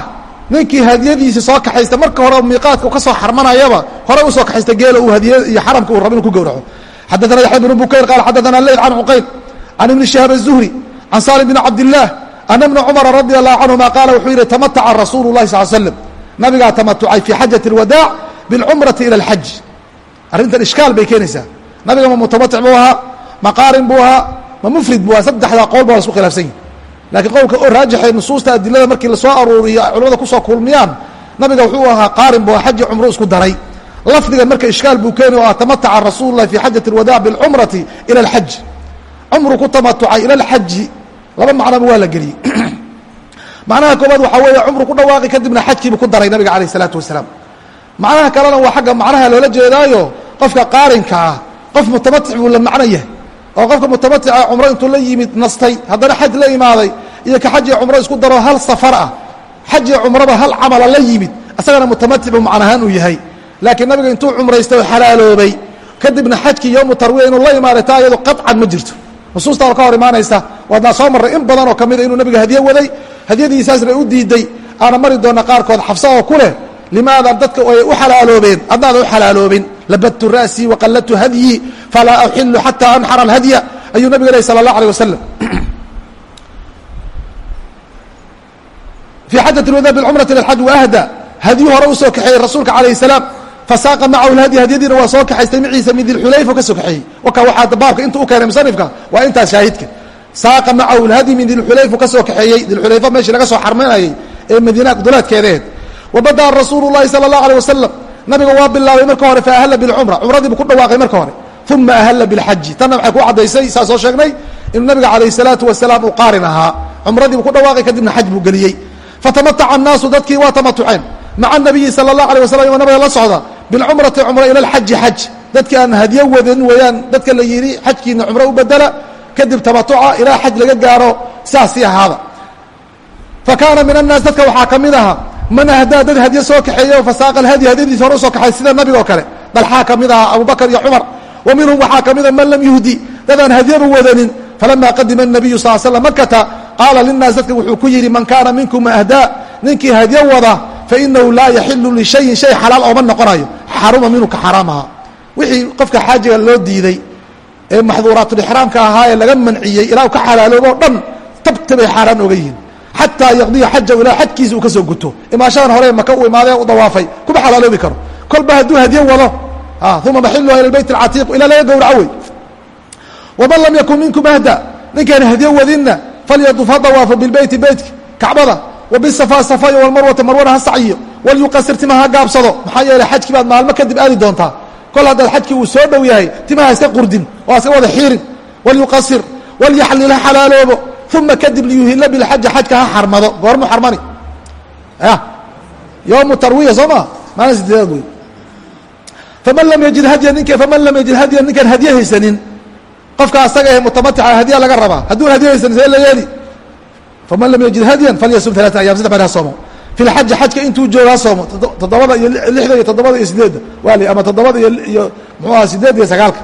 ninkii hadiyadiisi soo kaxaysta marka hore miiqaadka ka soo xarmanayaba hore usoo kaxaysta geela uu hadiye iyo xaramka uu rabo inu ku gowraco xadaثana yaxya bn bukayr qaal xadaثana leyl can cuqayl can ibni shihaab الzuhri can salim bn cabdiلlah ana bna cumara radi allahu canهuma qaala wuxuu yihi tamataca rasuulu الlahi sal slm nabigaa tamatucay fi xajaة الwadaac biاlcumrati ilى اlxaj arrintan ishkaal bay keenaysaa nabiga ma mutamatic buu ahaa ma qaarin buu ahaa ma mufrid buu ahaa saddexdaa qowl ba la isku khilaafsan yihi lakiin qowlka oo raajixa nusuusta adilada markii la soo aruuriyo culamada ku soo kulmiyaan nabiga wuxuu ahaa qaarin bu xaji cumro isku daray. Lafdigan marka ishkaal buu keeni oo ah tamataca rasuululahi fi xajati alwadaac bilcumrati ila alxaji cumru ku tamatucay ila alxaji laba macnaba waa la geliyey macnaha koobaad waxaa weeye cumru ku dhawaaqi kadibna xajkiibu ku daray nabiga calayh isalaatu wasalaam. Macnaha kalena waa xagga macnaha loola jeedaayo qofka qaarinka ah qof mutamatic buu la macno yahay oo qofka mutamatica cumro intuu la yimid nastay haddana xaj la imaaday iyo ka xaj iyo cumro isku daro hal safar ah xaj iyo cumraba hal camala la yimid asagana mutamaticu macnahaan uu yahay. Laakiin nabiga intuu cumraystay oo xalaaloobay kadibna xajkii yowmu tarwiya inuu la imaaday taa iyado qaطcan ma jirto. Nusuusta oo ka hor imaanaysa waadnaa soo marray in badan oo kamida inuu nabiga hadye waday hadyadiisaasna u diiday aana mari doona qaarkood xabsa oo ku leh limaada dadka ay u xalaaloobeen adnaada u xalaaloobin labadtu ra'sii waqalladtu hadyi falaa uxilu xataa anxara alhadya. Ayuu nabiga leh sala allah alيh wasalam fii xajat lwada bicumrati lilxaj waahda hadyu hore u soo kaxeeyey rasuulka calayh salaam fasaaqa macahu lhadyi hadyadiina waa soo kaxaystay maciisa min dilxulayfa ka soo kaxeeyey. Waka waxaa baabka inta u keenay musanifka waa intaas shaahidka. Saaqa macahu lhadyi min dilxulayfu ka soo kaxeeyey dilxulayfa meeshii laga soo xarmanayay ee madiina duleedkeedeed wabada'a rasuulu llahi sala allahu alيh wasalam nabiga waa bilaabay marka hore faahalla bilcumra cumradiibu ku dhawaaqay marka hore. Uma ahalla bilxaji tanna waxay ku caddaysay saa soo sheegnay inuu nabiga calayh salaatu wasalaam uu qaarin ahaa. Cumradiibu ku dhawaaqay kadibna xaj buu geliyey. Fatamataca annaasu dadkii waa tamatuceen maca nabiyi sala allah alay wasalam iyagoo nabiga la socda bilcumrati cumra ila alxaji xaj dadkii aan hadyo wadin weeyaan dadka la yidhi xajkiina cumro u bedela kadib tamatuca ilaa xaj laga gaaro saasii ahaada fa kaana min annaas dadka waxaa ka mid ahaa man ahdaa dad hadyo soo kaxeeya oo fasaaqa alhadyi hadyadiisa hore u soo kaxay sida nabiga oo kale. Dalxaa ka mid ahaa abubakar iyo cumar. Wa minhum waxaa ka mida man lam yuhdi. Dadaan hadyaba wadanin falama qadima الnabiyu sal slam makata qaala linaas dadka wuxuu ku yidhi man kaana minkum ahdaa ninkii hadyo wada fainahu laa yaxilu lishayin shay xalaal ooma noqonayo. Xaruma minhu ka xaraamaha wixii qofka xaajiga loo diiday ee maxduuraatulixraamka ahaa ee laga manciyey ilaa u ka xalaaloobo o dhan tabta bay xaaraan oga yihiin xataa yaqdiya xajahu ilaa xajkiisa uu ka soo guto imaashadan hore maka uu imaadee u dawaafay kuma xalaaloobi karo kolba hadduu hadyo wado uma maxiluha ila bayt اlcatiiq ilaa laga gowraco wey waman lam yakun minkum ahda ninkaan hadyo wadinna falyaduf ha dawaafo bilbeyti beytka kacbada wabisafa safayo walmarwata marwana ha sacyiyo walyuqasir timaha ha gaabsado maxaa yeeley xajkii baad maalmo kadib aadi doontaa kol haddaad xajkii uu soo dhow yahay timaha iska qurdin oo iska wada xiirin walyuqasir walyaxlil ha xalaaloobo uma kadib liyuhila bilxaji xajka ha xarmado goormu xarmani ya yowmu tarwiya soo maa maalin sideedaad wey faman lam yajid hadya ninka faman lam yajid hadya ninkaan hadye haysanin qofka asaga ee mutamatica hadya laga rabaa hadduun hadye haysanin see la yeeli faman lam yajid hadyan falyasum alaata ayam saddex bari ha soomo fi lxaji xajka intuu jooga ha soomo toddobada iyo lixda iyo toddobada iyo sideedda waali ama toddobada iyo muxuu aha sideed iyo sagaalka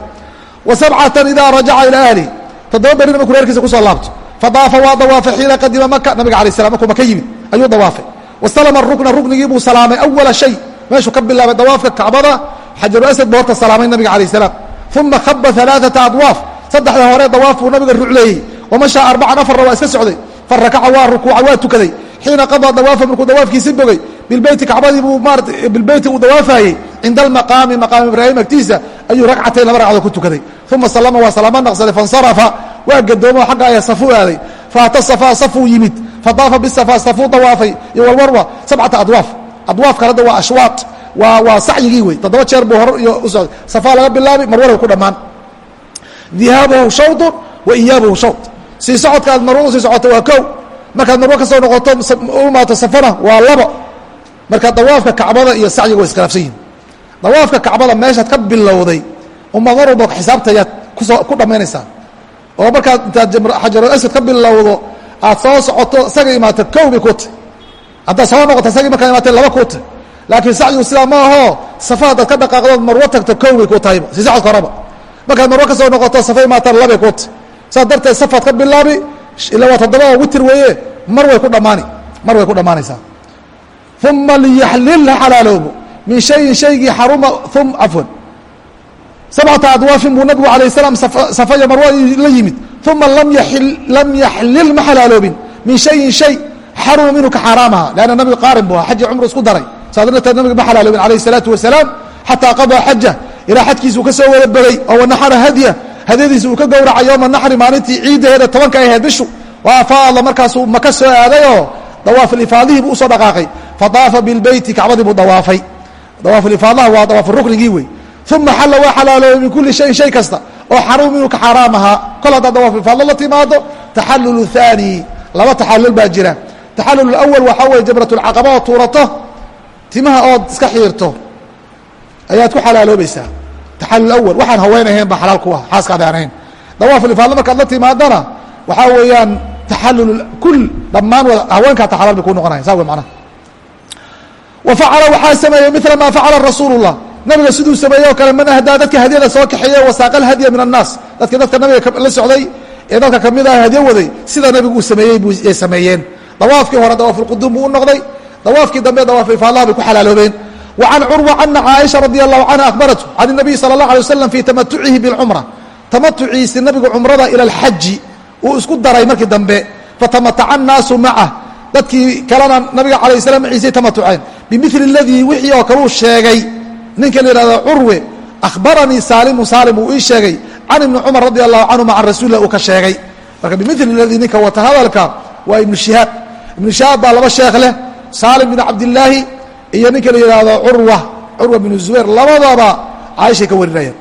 wa sabcatan idaa rajaca ilaa ahli toddoba berina markuu reerkiisa ku soo laabto fadaafa waa dawaafay xiina qadima maka nabiga alay slam markuu maka yimid ayuu dawaafay wasalama rukna ruknigii buu salaamay awala shay meeshuu ka bilaabay dawaafka kacbada xajaru asad buu horta salaamay nabiga alayh salaam uma khaba alaaata adwaaf saddexda hore dawaaf buu nabiga rucleeyey wamashaa arbacan afarna waa iska socday farakaca waa rukuuca waa tukaday xiina qadaa dawaafa markuu dawaafkiisi bogay bilbeyti kacbadii buu maarata bilbeyti uu dawaafayey cinda almaqaami maqaam ibraahim agtiisa ayuu ragcatayn laba ragcadood ku tukaday uma salama waa salaamo naqsaday faاnsarafa waa gadoomo xagga aya safuu aaday. Faata safaa safuu yimid. Fadaafa bisafa safuu dawaafay. Iyo walmarwa sabcata adwaaf. Adwaafkan hadda waa ashwaat. Waa waa sacyigii wey. Toddoba jeer buu hor iyo u socday. Safaa laga bilaabi marwara ku dhammaan dihaabuhu shawdun wa iyaabuhu shawd. Sii socodka aad marwo u sii socoto waa kow. Markaad marwo ka soo noqoto u imaato safana waa labo marka dawaafka kacbada iyo sacyiga way iskhilaafsan yihiin dawaafka kacbada meeshaad ka bilowday uma mar walba xisaabtayaad ku soo ku dhammaynaysaa oo markaad intaad xajarul asad ka bilowdo aad soo socoto isaga imaato kow bay ku tahy haddaad soo noqoto isagii markaad imaatay laba ku tahy laakiin sacyigu sidaa ma aho safa haddaad ka dhaqaaqdood marwo tagto kow bay ku tahayba si socodka horaba markaad marwo ka soo noqoto safa imaataan labay ku tahy saas darteed safaad ka bilaabi ila waa toddoba witir weeye mar way ku dhammaani mar way ku dhammaanaysaa. Uma liyaxlil ha xalaaloobo min shayin shaygii xaruma um cafwan sabcata adwaafin buu nabigu alayh salaam safaya marwa la yimid uma lam yaxlil ma xalaaloobin min shayin shay xaruma minhu ka xaaraamaha leanna nabiga qaarin bu aha xaji cumru isku daray saa darteed nabiga ma xalaaloobin alayh الsalaatu wasalaam xataa qadaa xaja ilaa xajkiisuu ka soo wada begay oo wanaxara hadya hadyadiisa uu ka gowraca yowma naxri maalintii ciiddaheeda tobanka ahayd bishu waa afaada markaasuu maka soo aadayoo dawaaf ifaadihii buu u soo dhaqaaqay fadaafa bilbeyti kacbadii buu dawaafay dawaaf ifaadaha waa dawaaf ruknigii wey uma xalla waa xalaaloobay min kuli shayin shay kasta oo xaruum inuu ka xaaraam ahaa. Kol haddaad dawaaf ifaadlo la timaado taxallulu haani laba taxallul baa jira. Taxallul awal waxaa weye jamratulcaqaba oo tuurato timaha ood iska xiirto. Ayaad ku xalaaloobaysaa. Taxallul awal waxaan haweenahayn baa xalaal ku ah xaaskaada aan ahayn dawaaf ifaadlo markaad la timaadana waxaa weeyaan taxalul kul dhammaan haweenkaata xalaal bay ku noqonayan saa wey macnaha. Wa facala waxaa sameeyey mila maa facala rasuulu nabiga siduu sameeyey oo kale man ahdaa dadka hadyada soo kaxeeye wasaaqa hadya min annaas. Dadka dadka nabiga la socday ee dadka ka mid ah hadyo waday sidaa nabigu uu sameeyey buu sameeyeen. Dawaafkii hore dawaafuulquduum buu u noqday. Dawaafkii dambe dawaafu ifaadaha bay ku xalaaloobeen. Wa curwa ana caaisha radi allahu canha ahbaratu can nabiyi sala allah alay wasalam fii tamatucihi bilcumra. Tamatuciisi nabigu cumrada ila alxaji uu isku daray markii dambe. Fatamataca annaasu macah dadkii kalena nabiga alay slam maciisay tamatuceen bimili ladii wixii oo kaleu sheegay ninka la yihahdo curwe akhbaranii saalimu saalim uu ii sheegay can ibni cumar radi allahu canhuma can rasulilah uu ka sheegay. Marka bimili ladii ninka wata hadalka waa ibnu shihaab. Ibnu shihaab baa laba sheekh leh saalim bin cabdillaahi iyo ninka la yidhaahdo curwa curwa binu zubayr labadaba caaishay ka warinayaan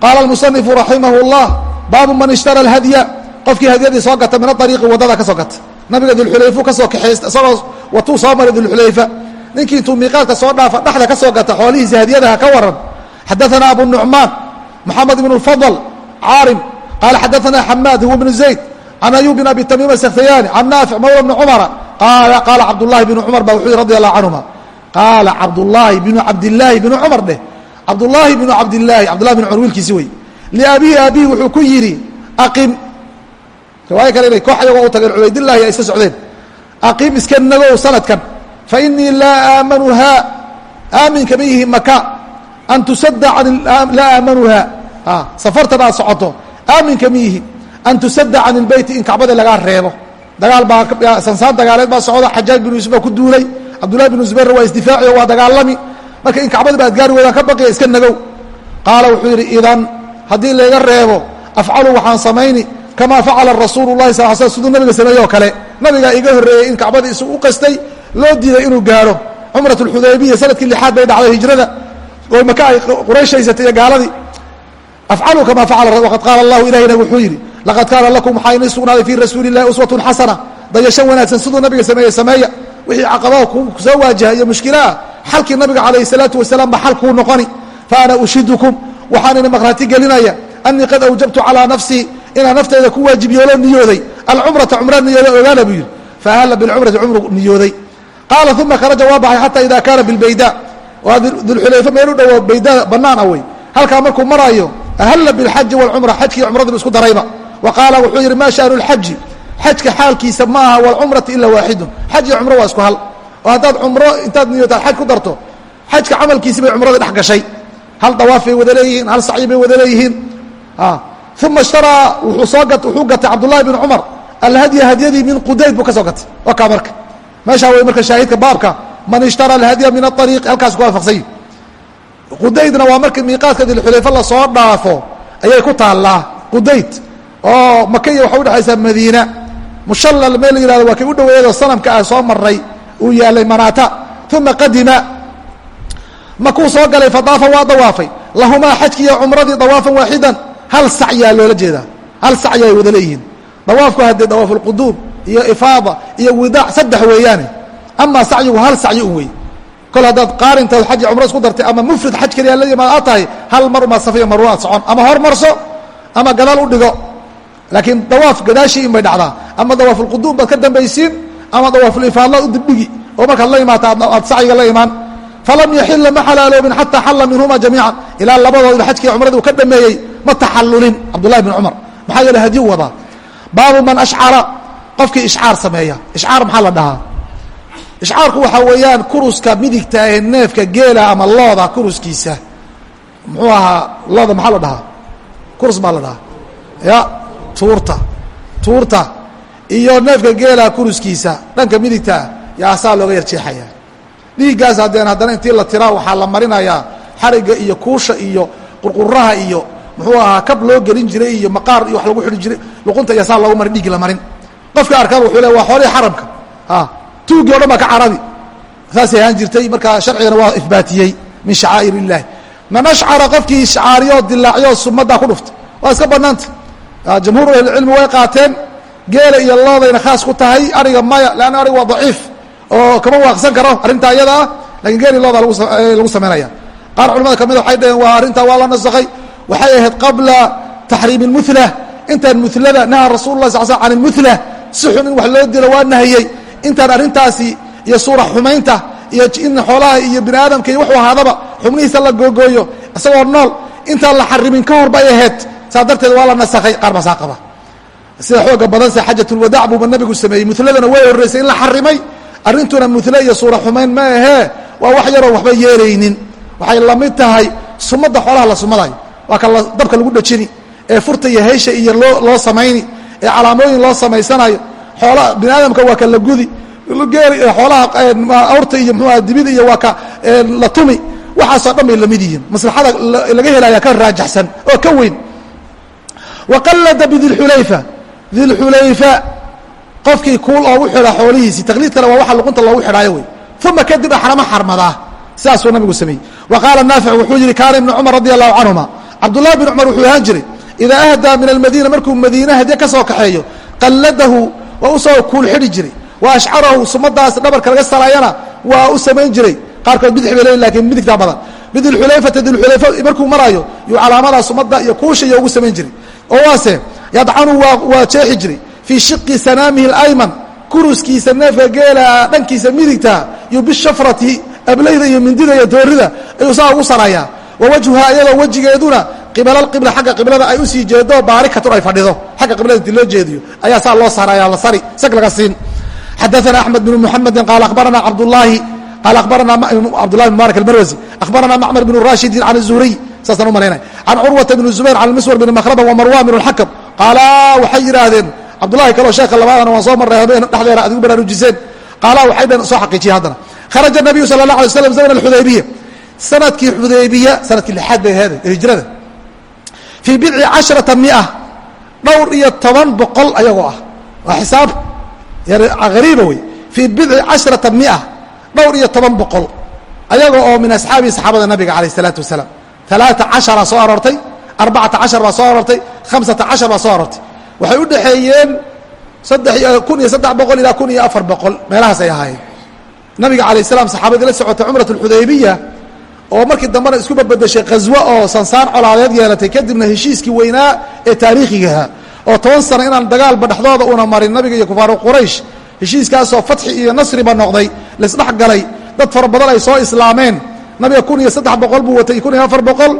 qaala almusanifu raximah اllah baabu man ishtara alhadya qofkii hadyadii soo gata min aariiqi waddada ka soo gata nabiga dulxulayfu ka soo kaxaysta isagoo watuu soo maray dulxulayfa ninkii intuu miiqaadka soo dhaafa dhexda ka soo gata xoolihiisa hadyadaha ka waran xadaثana abu nucmaan moxamed ibn اfadl caarim qaala xadaثana xamaad huwa bnu zayd can ayub bin abi tamiim asakhtayaani can naafic mawla bni cumara qaala cabdullahi bnu cumar ba wuxuu yihi radi allahu canhuma qaala cabdullaahi binu cabdillaahi binu cumar dheh cabdullaahi binu cabdillaahi cabdullahi bin cumar wiilkiisi wey liabihi aabihi wuxuu ku yidhi aqim riwaayo kale inay koox ayagoo u tageen cubaydillahi ay iska socdeen aqim iska nagow sanadkan fa inii laa aamanuhaa aaminka ma yihi maka an tusada laa aamanuhaa safartan aad socoto aaminka ma yihi an tusada can ilbeyti in kacbada lagaa reebo dagaal baa sansaan dagaaleed baa socda xajaaj binu yuusuf baa ku duulay cabdullahi binu zubayrna waa isdifaaciyo waa dagaalami marka in kacbada ba ad gaari weydaan ka baqiya iska nagow qaala wuxuu yidhi idan haddii layga reebo afcalu waxaan samayni kamaa facala rasuulu lahi sal sl siduu nabiga sameeye oo kale nabigaa iga horreeyey in kacbadii isagu u qastay loo diiday inuu gaaro cumrat اxudaybiya sanadkii lixaad bay dhacday hijrada oo maka ay qurayshaysatay iyo gaaladii afcalu kamaa facala waqad qaala allahu ilahina wuxuu yidhi laqad kaana lakum waxaa inii sugnaaday fii rasuuli اllahi uswatun xasana dayasho wanaagsan siduu nabiga sameeye sameeya wixii caqabada kusoo waajaha iyo mushkilaah xalkii nabiga calayh الsalaatu wasalaam ba xalkuu noqoni faana ushidukum waxaan ini maqhraati gelinaya anii qad awjabtu calىa nafsii inaan nafteyda ku waajib yoolo niyooday alcumrata cumra niyooda ogaana buu yidhi faahalla bilcumrati cumru niyooday qaala uma kharaja waa baxay xataa ida kaana bilbayda waa dulxulayfa meel u dhowo bayda bannaan awey halkaa markuu maraayo ahalla bilxaji walcumra xajkii cumradiibu isku darayba. Wa qaala wuxuu yidhi maa shaanu lxaji xajka xaalkiisa maaha walcumrati ila waaxidun xaj cumro waa isku hal. Oo haddaad cumro intaad niyootaad xaj ku darto xajka camalkiisi bay cumradii dhex gashay. Hal dawaafbay wada leeyihiin hal sacyi bay wada leeyihiin. Ah. Uma ishtaraa wuxuu soo wuxuu gatay cabdullahi bn cumar. Alhadya hadyadii min qudayd buu ka soo gatay. Waa kaa marka meeshaa wey marka shaahidka baabka man ishtara alhadya min aariiq halkaas ku qudaydna waa markii miiqaadka dilxulayfa la soo dhaafo ayay ku taallaa. Qudayd oo maka iyo waxay udhexaysaa madiina. Mushallal meel la yihahdo waa kay u dhoweeyadoo sanamka ah soo maray uu yaalay manaata uma qadima makuu soo galay fadaafa waa dawaafay. Lahumaa xajki iyo cumradii dawaafan waaxidan. Hal sacyaa loola jeedaa. Hal ay wada leeyihiin. Dawaafku haddee dawaaf ulquduum iyo ifaada iyo widaac saddex weeyaane. Amaa sacyigu hal sacyi un wey kol haddaad qaarintaad xaj cumro isku dartay ama mufrid xaj keliya la yimaad aad tahay hal mar umaa safiya marwaad socon. Ama hormarso ama gadaal u dhigo. Laakiin dawaaf gadaashii in bay dhacdaa. Ama dawaafulquduum baad ka dambaysiin ama dawaafulifaadla u dibdhigi oo markaad la imaata aad sacyiga la imaan. Falam yaxila ma xalaaloobin xataa xalla minhuma jamiican. Ilaa labadoodiba xajkii cumradii uu ka dhameeyey ma taxallulin. Cabdullahi bn cumar. Maxaa yeele hadyu wadaa? Baabu man ashcara qofkii ishcaar sameeya. Ishcaar maxaa la dhahaa? Ishcaarku waxaa weeyaan kuruska midigta ee neefka geela ama looda kuruskiisa. Muxuu ahaa looda maxaa la dhahaa? Kurus baa la dhahaa. Ya tuurta. Tuurta. Iyo neefka geela kuruskiisa. Dhanka midigtaa yaasaa looga yarjeexaya dhiiggaas haddeen haddana intii la tiraa waxaa la marinayaa xarigga iyo kuusha iyo qurquraha iyo muxuu ahaa kab loo gelin jiray iyo maqaar iyo wax lagu xidhi jiray. Luqunta iyo saa loogu marin dhiiggi la marin qofka arkaan wuxuu le waa xoolihii xaramka. Tuuggii o dhan baa ka carabi saasay ahaan jirtay markaa sharcigana waa ihbaatiyey min shacaa'ir illahi man ashcara qofkii ishcaariyoo dilaacyo sumaddaa ku dhuftay waa iska bannaanta. Jamhuur ahlicilmi way qaateen geela iyo loodayna khaas ku tahay ariga maya leanna ariga waa daciif oo kama waaqsan karo arrintaa iyada ah lakiin geeli looda lagu samaynaya qaar culamada ka mida waxay dhaheen waa arrintaa waa la nasakhay waxay ahayd qabla taxriimi اlmuhla intaan mulada naha rasul lah sal sl an mula si xun in wax loo dilo waa nahiyey. Intaan arrintaasi iyo suura xumaynta iyo in xoolaha iyo bini aadamka iyo wuxuu ahaadaba xubnihiisa la googooyo isagoo nool intaan la xarimin ka hor bay ahayd. Saa darteed waa la nasakhay qaar baa saa qaba. Sida xooga badan se xajatulwadaac buuba nabigu sameeyey muladana way horreysay in la xarimay arrintuna mule iyo suura xumayn ma ahee waa wax yaroon waxba yeelaynin waxay la mid tahay sumadda xoolaha la sumadayo. Waa ka dabka lagu dhajini ee furta iyo heysha iyo loo loo samayni ee calaamooyin loo samaysanayo. Xoolaa bini aadamka waa ka la gudi. Xoolaha awrta iyo mxuah dibida iyo waa ka la tumi. Waxaasoo dhan bay la mid yihiin. Maslaxada laga helaya ka raajaxsan oo ka weyn. Waqallada bidilxulayfa dilxulayfa qofkii kuul oogu xidha xoolihiisii taqliidkana waa waxa luqunta loogu xidhaayo wey. Uma kadib axrama xarmadaa. Sidaasuu nabigu sameeyey. Wa qaala naafic wuxuu yihi kaana ibnu cumar radi allahu canhuma. Cabdullahi bn cumar wuxuu ahaan jiray idaa ahdaa min almadiina markuu madiine hadye ka soo kaxeeyo qalladahu waa u soo kuul xidhi jiray wa ashcarahu sumadaas dhabarka laga saraayana waa u samayn jiray qaarkood bidix bay leeyiin lakiin midigtaa badan bidilxulayfata dilxulayfa markuu maraayo yuu calaamadaa sumada iyo kuusha iyo ugu samayn jiray oo waase yadcanu waa jeexi jiray fii shiqi sanaamihi اlayman kuruskiisa neefka geela dhankiisa midigta iyo bishafrati ablayda iyo mindida iyo doorida ayuu saa ugu sarayaa wa wajhuhaa iyadoo wejigeeduna ibalaqibla agga qiblada ay u sii jeedo baari katun ay fadhido. Agga qiblada inti loo jeediyo. Ayaa saa loo sarayaa la sari sag laga siin. Xadaana axmed bnu muxamedin qaala akhbarana cabdulaahi qaala abarana cabdulahi mubaarak almarwasi akhbarana macmar bnu raashidin can zuhriy saasaan u malaynaya can curwata bni zubayr can miswar bni makhraba wamarwan bn xakam qaala waxay yidhaahdeen cabdulahi kaleo sheeka labaadana waan soo marray dhexdeena adigu baraarujiseen. Qaala waxay dheen soo xaqiijiya haddana. Kharaja nabiyu sala la alay waslam zamn axudaybiya sannadkii xudaybiya sannadkii lixaad bay aheede ee hijrada fii bidci casharata mia dhowr iyo toban boqol ayagoo ah. Waa xisaab ariiba wey. Fii bidci casharata mia dhowr iyo toban boqol. Ayaga oo min asxaabihi saxaabada nabiga alayh isalaatu wasalaam. Alaaa cashara soo aroortay arbacata cashar baa soo aroortay hamsata cashar baa soo aroortay. Waxay u dhexeeyeen saddex kun iyo saddex boqol ilaa kun iyo afar boqol. Meelahaas ay ahaayeen. Nabiga alayh salaam saxaabadii la socotay cumrat alxudaybiya oo markii dambena isku babedeshay khaswo oo sansaan colaadeed yeelatay kadibna heshiiskii weynaa ee taariikhigaha oo toban sano inaan dagaalba dhexdooda una marin nabiga iyo kufaaru quraysh heshiiskaasoo fatxi iyo nasriba noqday laisdhex galay. Dad fara badan ay soo islaameen. Nabiga kun iyo saddex boqol buu watay kun iyo afar boqol.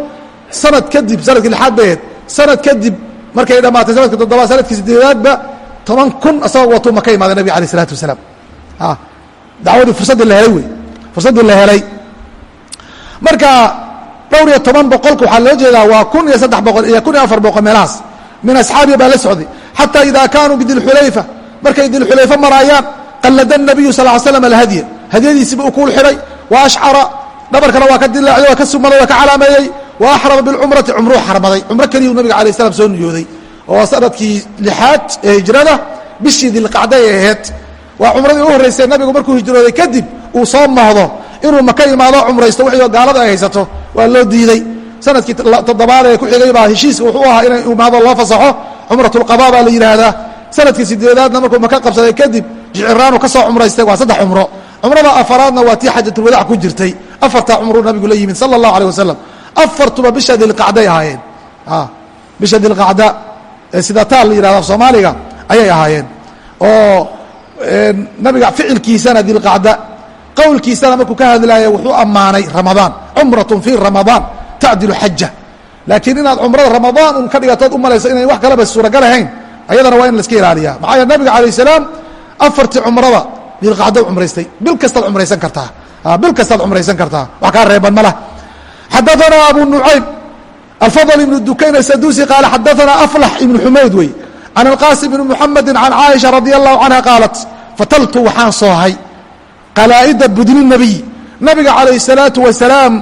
Sanad kadib sannadkii lixaad bayeed sanad kadib markay dhammaatay sanadka toddobaad sannadkii sideedaadba toban kun asagoo watuu maka imaaday nabiga alayh isalaatu wasalaam. Dacwadii fursaddii la helay wey. Fursaddii la helay marka dhowr iyo toban boqolka waxaa loo jeedaa waa kun iyo saddex boqol iyo kun iyo afar boqol meelahaas min asxaabiya baa la socday. Xataa idaa kaanuu bidilxulayfa markay dilxulayfa maraayaan qallada nabiyu sal l slam alhadya hadyadiisiiba u kuul xidhay wa ashcara dhabarkana waa ka dilaacday waa ka sumaday waa ka calaameeyey wa axrama bilcumrati cumruu xarmaday cumro keliyuu nabiga alay slam soo niyooday oo sannadkii lixaad ee hijrada bishii dilqacday ay ahayd waa cumradii u horreysay nabigu markuu hijrooday kadib uu soo mahdo inuu maka imaado cumraysto wixii gaalada ay haysato waa loo diiday. Sanadkii toddobaad ee ku xigay baa heshiiska wuxuu ahaa inay imaado loo fasaxo cumratulqada baa la yidhaahdaa. Sanadkii sideedaadna markuu maka qabsaday kadib jiciraanu ka soo cumraystay waa saddex cumro. Cumrada afaraadna waa tii xajatulwadac ku jirtay. Afartaa cumruu nabigu la yimid sala allahu alيh wasalam afartuba bisha dilqacday ahaayeen. Bisha dilqacda ee sida taal la yihahdo af soomaaliga ayay ahaayeen. Oo nabiga ficilkiisana dilqacda qowlkiisana markuu ka hadlaaya wuxuu ammaanay ramadaan. Cumratun fii ramadaan tacdilu xaja laakiin inaad cumrada ramadaan un ka dhigatood u malayso inay wax kaleba suuragal ahayn ayadana waa in la iska ilaaliya maxaa yeele nabiga alayh salaam afartii cumrada dilqacdo cumraystay. Bil kastaad cumraysan kartaa. Bil kastaad cumraysan kartaa. Wax kaa reeban ma lah xadaanaa abu nucaym alfadl ibnu dukayn asadusi qaala xadaanaa aflax ibnu xumayd wey. Can alqaasim ibni muxamedi can caaisha radi allahu canha qaalat fataltu waxaan soohay qalaa'ida budni nabiy. Nabiga calayh salaatu wasalaam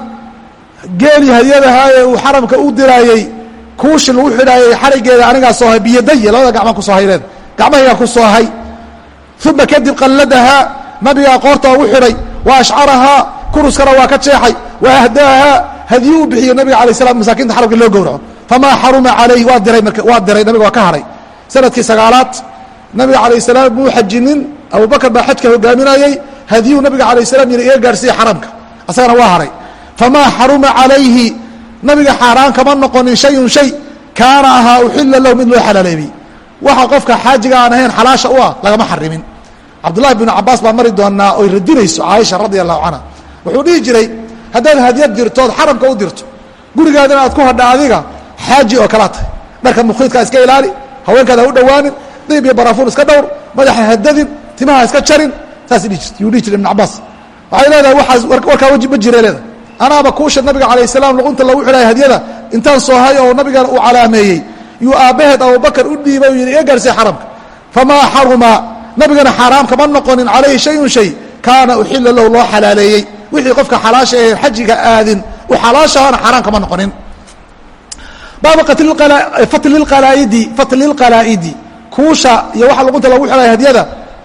geeli hadyadahaa ee uu xaramka u diraayey kuushi lagu xidhaayey xarigeeda anigaa soohay biyadaya labada gacmaan ku soohaydeen gacmahaygaa ku soohay uma kadib qalladahaa nabigaa qoorta ugu xidhay wa ashcarahaa kuruskana waa ka jeexay wa ahdaahaa hadyu u bixiyo nabiga alay slam masaakinta xaramka loo gowraco. Famaa xaruma calayhi waa diray marka waa diray nabiga waa ka hadhay sannadkii sagaalaad nabiga calayh salaam muu xajinin abubakar baa xajka hogaaminayey hadyuu nabiga alayh salaam yiri iga gaarhsiiya xaramka. Asagana waa haray. Famaa xaruma calayhi. Nabiga xaaraan kama noqonin shayun shay. Kaana ahaa uxila lahu mid loo xalaaleeyey waxa qofka xaajiga aan ahayn xalaasha u ah lagama xarimin cabdullahi bnu cabaas baa mari doonaa oy radinayso caaisha radia allahu canha wuxuu dhihi jiray haddaad hadyad dirtood xaramka u dirto gurigaadana aad ku hadha adiga xaaji oo kalaa tahay. Dharka mukhiidka iska ilaali haweenkaada ha u dhowaanin diib iyo barafuun iska dhowr madaxa hadadin timaha iska jarin saas yuu dhihi jiray ibn cabaas waxay leedahay waaas warkaa waji ma jira leedahay. Anaaba kuusha nabiga calayh salaam luqunta lagu xidhaya hadyada. Intaan soohay oo nabigan uu calaameeyey. Yuu aabbaheed abubakar u dhiibay u yidhi iga gaarsiy xaramka. Famaa xaruma. Nabigana xaaraam kama noqonin calayhi shayun shay. Kaana uxila lahu loo xalaaleeyey. Wixii qofka xalaasha ee xajiga aadin u xalaashahana xaaraan kama noqonin. Baabu fatli lqalaa'idi kuusha iyo waxa luqunta lagu xidhaya hadyada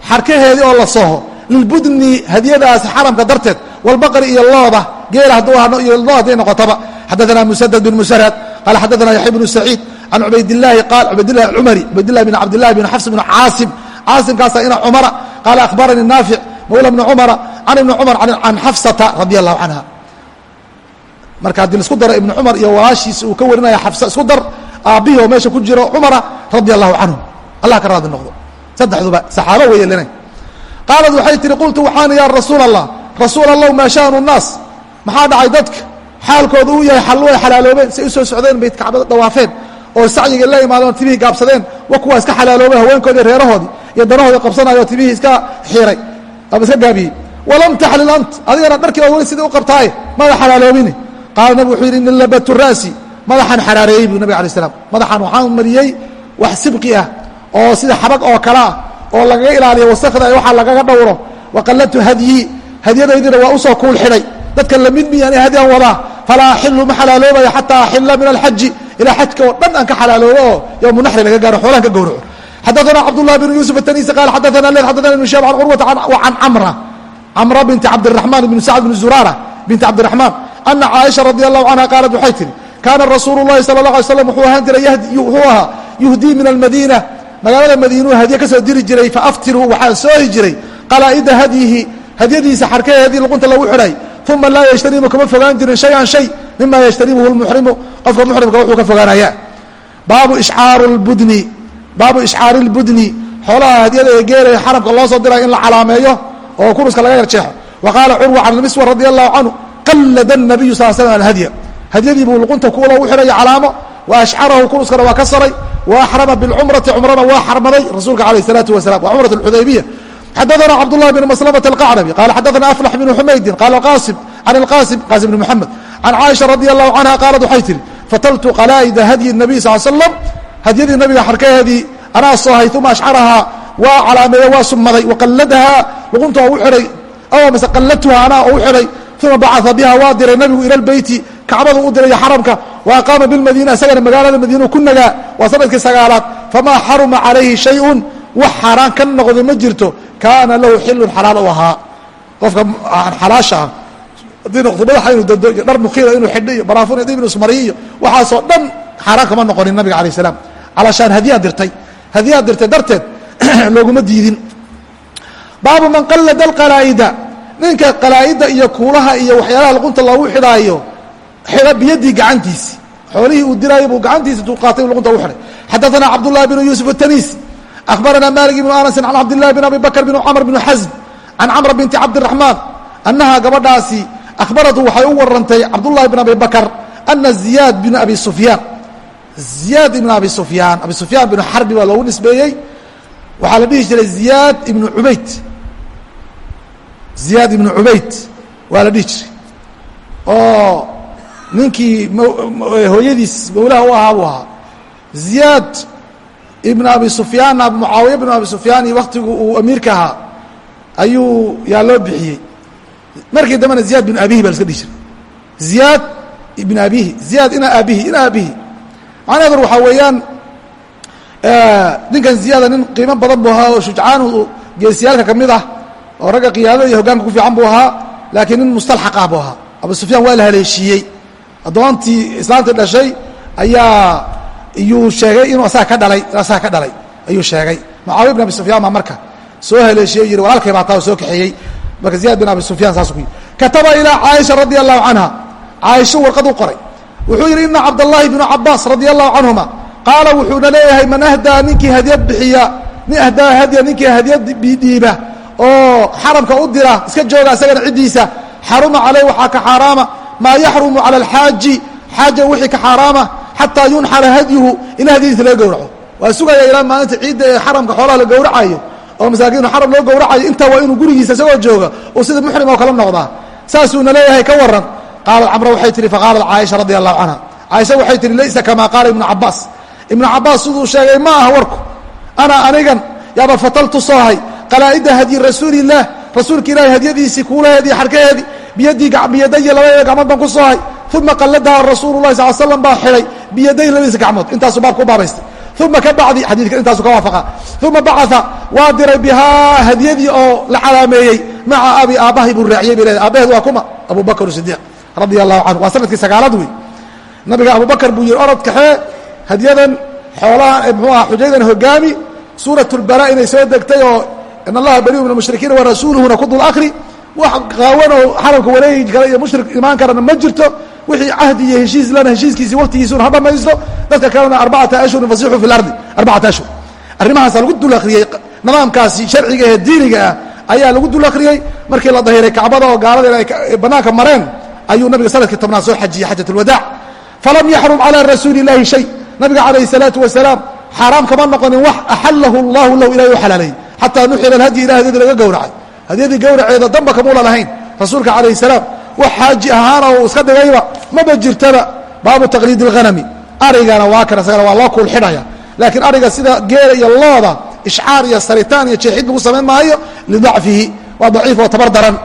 xarkaheedii oo la soho lilbudni hadiyadaas xaramka darteed wlbaqri iyo looda geela hadduu iyo loo hadday noqotaba xadaana musadad bin musarad qaala xadaana yaxya bnu saciid can cubaydilaahi qaal cubaydlahi acumari cubaydillahi bin cabdillahi bin xafs bin caasim caasimkaasa ina cumara qaala akhbaranii naafic mawla bni cumara can ibni cumar can xafsata radia allahu canha marka haddii la isku daro ibni cumar iyo walaashiis uu ka warinaya xafsa isku dar aabbihii oo meesha ku jiro cumara radia allahu canhu allah ka raadi noqdo saddexduba saxaabo weeye lena qaalad waxay tihi qultu waxaan ya rasuul allah rasuul allah maa shaanu naas. Maxaa dhacay dadka? Xaalkooda uu yahay way xalaaloobeen say u soo socdeen bay kacbada dawaafeen oo sacyigii la imaadeen timihii gaabsadeen wa kuwaa iska xalaaloobeen haweenkoodii reerahoodii iyo danahoodii qabsanayo timihii iska xiiray ama iska gaabiyey. Walam taxlil ant adigana dharkii weli sidii u qabtaaye mada xalaaloobini. Qaala nabig wuxuu yidhi ini labatu ra'si madaxaan xaraareeyey bu nabig alay slam madaxaan waxaan mariyey wax sibqi ah oo sida xabag oo kale ah oo lagaga ilaaliyo wasakda waxaa lagaga dhowro waqallatu hadyi hadyadaydina waa usoo kuul xidhay dadka lamid miyaan hadyan wadaa falaa axilu ma xalaaloobaya xataa axila min alxaji ilaa xajka oo dhan aan ka xalaaloobo oo yowmu naxri laga gaaro xoolaan ka gowraco xadaثana cabdالlah bn yuسuf التنيسي qal xadaثana leyl xadaثana ibn shab an curwata وcan camra camra binti cabdiلرaحman bn sacd bn zurara binti cabdiرaحmaan ana caaisha radي الlahu canha qaalat waxay tihi kaana rasuulu الlahi salى الlaه alay slam wuxuu ahaan jiray wuxuu ahaa yuhdii min almadiina magaalada madiinuu hadye ka diri jiray faaftiruu waxaan soohi jiray qalaa'ida hadyihi hadyadiisa xarkaheedii luqunta lagu xidhay uma laa yajtanibu kama fogaan jirin shay-an shay mima yajtanibuhu lmuxrimu qofka muxrimka wuxuu ka fogaanaya. Baabu ishcaaru lbudni baabu ishcaari lbudni xoolaha hadyada ee geelaya xaramka loo soo diray in la calaameeyo oo kuruska laga yarjeexo wa qaala curwa can ilmiswar radi allahu canhu qallada nabiyu sal slam alhadya hadyadii buu luqunta kuwa loogu xidhaya calaamo wa ashcarahu kuruskana waa ka saray wa axrama bilcumrati cumrana waa xarmaday rasuulka alayh الsalaatu wasalam wa cumrat اxudaybiya xadaثna cabdالlahi bn maslmة الqacrabi qala xadaثna aflax bn xumaydin qala qasim can اlqasim qasim bn mxamed can caaisha radi allahu canha qaalat waxay tihi fataltu qalaa'ida hadyi الnabiy sal slam hadyadii nabiga xarkaheedii anaa soohay uma ashcarahaa waa calaameeye waa sumaday waqalladahaa luqunta oo u xidhay aw mase qalladtuha anaa oo u xidhay uma bacaa biha waa diray nabigu ila lbeyti kacbadu u diray xaramka wa aqaama bilmadiina isagana magaalada madiinu ku nagaa waa sannadkii sagaalaad. Famaa xaruma calayhi shayun wax xaaraan ka noqdo ma jirto. Kaana lahu xilun xalaal u ahaa. Qofka xalaasha ah haddii noqdo madaxa inuu dado iyo dhar mukiila inuu xidho iyo baraafun iyo dib inuu ismariyo iyo waxaasoo dhan xaaraan kama noqonin nabiga alayh salaam. Calashaan hadiyaad dirtay. Hadiyaad dirtay darteed looguma diidin. Baabu man qallada alqalaa'ida ninka qalaa'ida iyo kuulaha iyo waxyaalaha luqunta loogu xidhaayo xidha biyadii gacantiisi xoolihii uu diraayo buu gacantiisi intuu qaatay luqunta ugu xidhay xadaثana cabdullahi bn yuusuf الtanisi akhbarana malik ibnu anasin can cabdillahi bn abi bakr bn camr bn xasm can camra binti cabdiraxmaan annaha gabadhaasi akhbaratu waxay u warantay cabdullahi bn abi bakr ana ziyaad bn abi sufyaan ziyaad ibn abi sufyaan abi sufyaan binu xarbi baa loogu nisbeeyey waxaa la dhihi jiray ziyaad ibnu cubayd ziyaad ibnu cubayd waa la dhihi jiray oo ninkii hooyadiis mawlaha u ahaa buu ahaa. Ziyaad ibn abi sufyaanna mucaawiya bnu abi sufyaan iyo waktigu uu amiirka ahaa ayuu yaa loo bixiyey. Markii dambena ziyaad bin abihi baa la dhihi jiray. Ziyaad ibn abihi ziyaad ina aabihi ina aabihi macnaheedur waxaa weeyaan ninkan ziyaada nin qiimo badan buu ahaa oo shujcaan geesiyaalka ka mid ah oo ragga qiyaadada iyo hogaanka ku fiican buu ahaa laakiin nin mustalxaq ah buu ahaa. Abu sufyaan waa la haleeshiiyey addoontii islaamtii dhashay ayaa iyuu sheegay inuu asaa ka dhalay asaa ka dhalay ayuu sheegay. Mucaawiya bin abi sufyaan baa marka soo haleeshiye yidhi walaalkay baa taa soo kaxeeyey. Marka ziyaad bin abi sufyan saasuu ku yidhi kataba ilaa caaisha radi allahu canha caaisho warqad u qoray. Wuxuu yidhi ina cabdallaahi bnu cabaas radi allahu canhuma qaala wuxuuna leeyahay man ahdaa ninkii hadyad bixiya nin ahdaa hadya ninkii hadyad bidhiiba oo xaramka u dira iska jooga isagana ciddiisa xaruma caleyh waxaa ka xaaraama maa yaxrumu cala alxaaji xaaja wixii ka xaaraama xataa yunxara hadyuhu ila hadyadiisa laga gowraco. Waa sugaya ilaa maalinta ciidda ee xaramka xoolaha la gowracayo oo masaakiinu xaram loo gowracayo intaa waa inuu gurigiisa isagoo jooga uu sida muxrim oo kala noqdaa. Saasuuna leeyahay ka waran qaalat camra waxay tihi faqaalat caaisha radi allahu canha caaisha waxay tihi laysa kamaa qaala ibnu cabaas ibnu cabaas siduu sheegay ma aha warku. Ana anigan yaaba fataltu soohay qalaa'ida hadyi rasuulilah rasuulka ilaahi hadyadiisii kuulaheedii xarkaheedii biyadii labadeeda gacmood baan ku soohay uma qalladaha rasuulu lahi sal slam baa xidhay. Biyadayn labadiisa gacmood intaasuu baabka u baabaystay uma ka bacdi xadiidka intaasu ka waafaqa. Uma bacaa waa diray bihaa hadyadii oo la calaameeyey. Maca abi aabbahay buu raaciyey bay leedahay aabaheed waa kuma. Abu bakr sidiiq radia allahu canhu waa sannadkii sagaalaad wey nabiga abubakar buu yihi orod kaxee hadyadan xoolaha mxuu aha xujaydan hogaami suurat lbara inay soo degtay oo in allaha bariu min almushrikiina wa rasuuluhuna ku dul akri wax qaawanoo xaramka wareegi kara iyo mushrik imaan karana ma jirto. Wixii cahdi iyo heshiis lana heshiiskiisi wartigiisun ha dhamaysto dadka kalena arbacata ashhurin fasixuu fi lardi arbacata ashhur arrimahaasa lagu dul akhriyey nidaamkaasi sharciga ee diiniga ah ayaa lagu dul akhriyey markii la dahiray kacbada oo gaalada ay eh, bannaanka mareen ayuu nabiga sannadkii tobnaad soo xajiyey xajat lwadaac falam yaxrum calaa rasuuli illaahi shay. Nabiga calayhi salaatu wasalaam xaaraam kama noqonin wax axalahu allahu lahu ilahay u xalaalay. Xataa nuxira alhadyi ilaahdeedi laga gowracay hadyadii gowraceeda damba kamuula lahayn rasuulka calayh الsalaam wax xaaji ahaana uu iska dhigayba maba jirtaba baabu taqliid اlghanami arigana waa kan isagana waa loo kuul xidhaya laakiin ariga sida geela iyo looda ishcaar iyo saritaan iyo jeexid lagu samayn maayo lidacfihi waa daciif oo tabar daran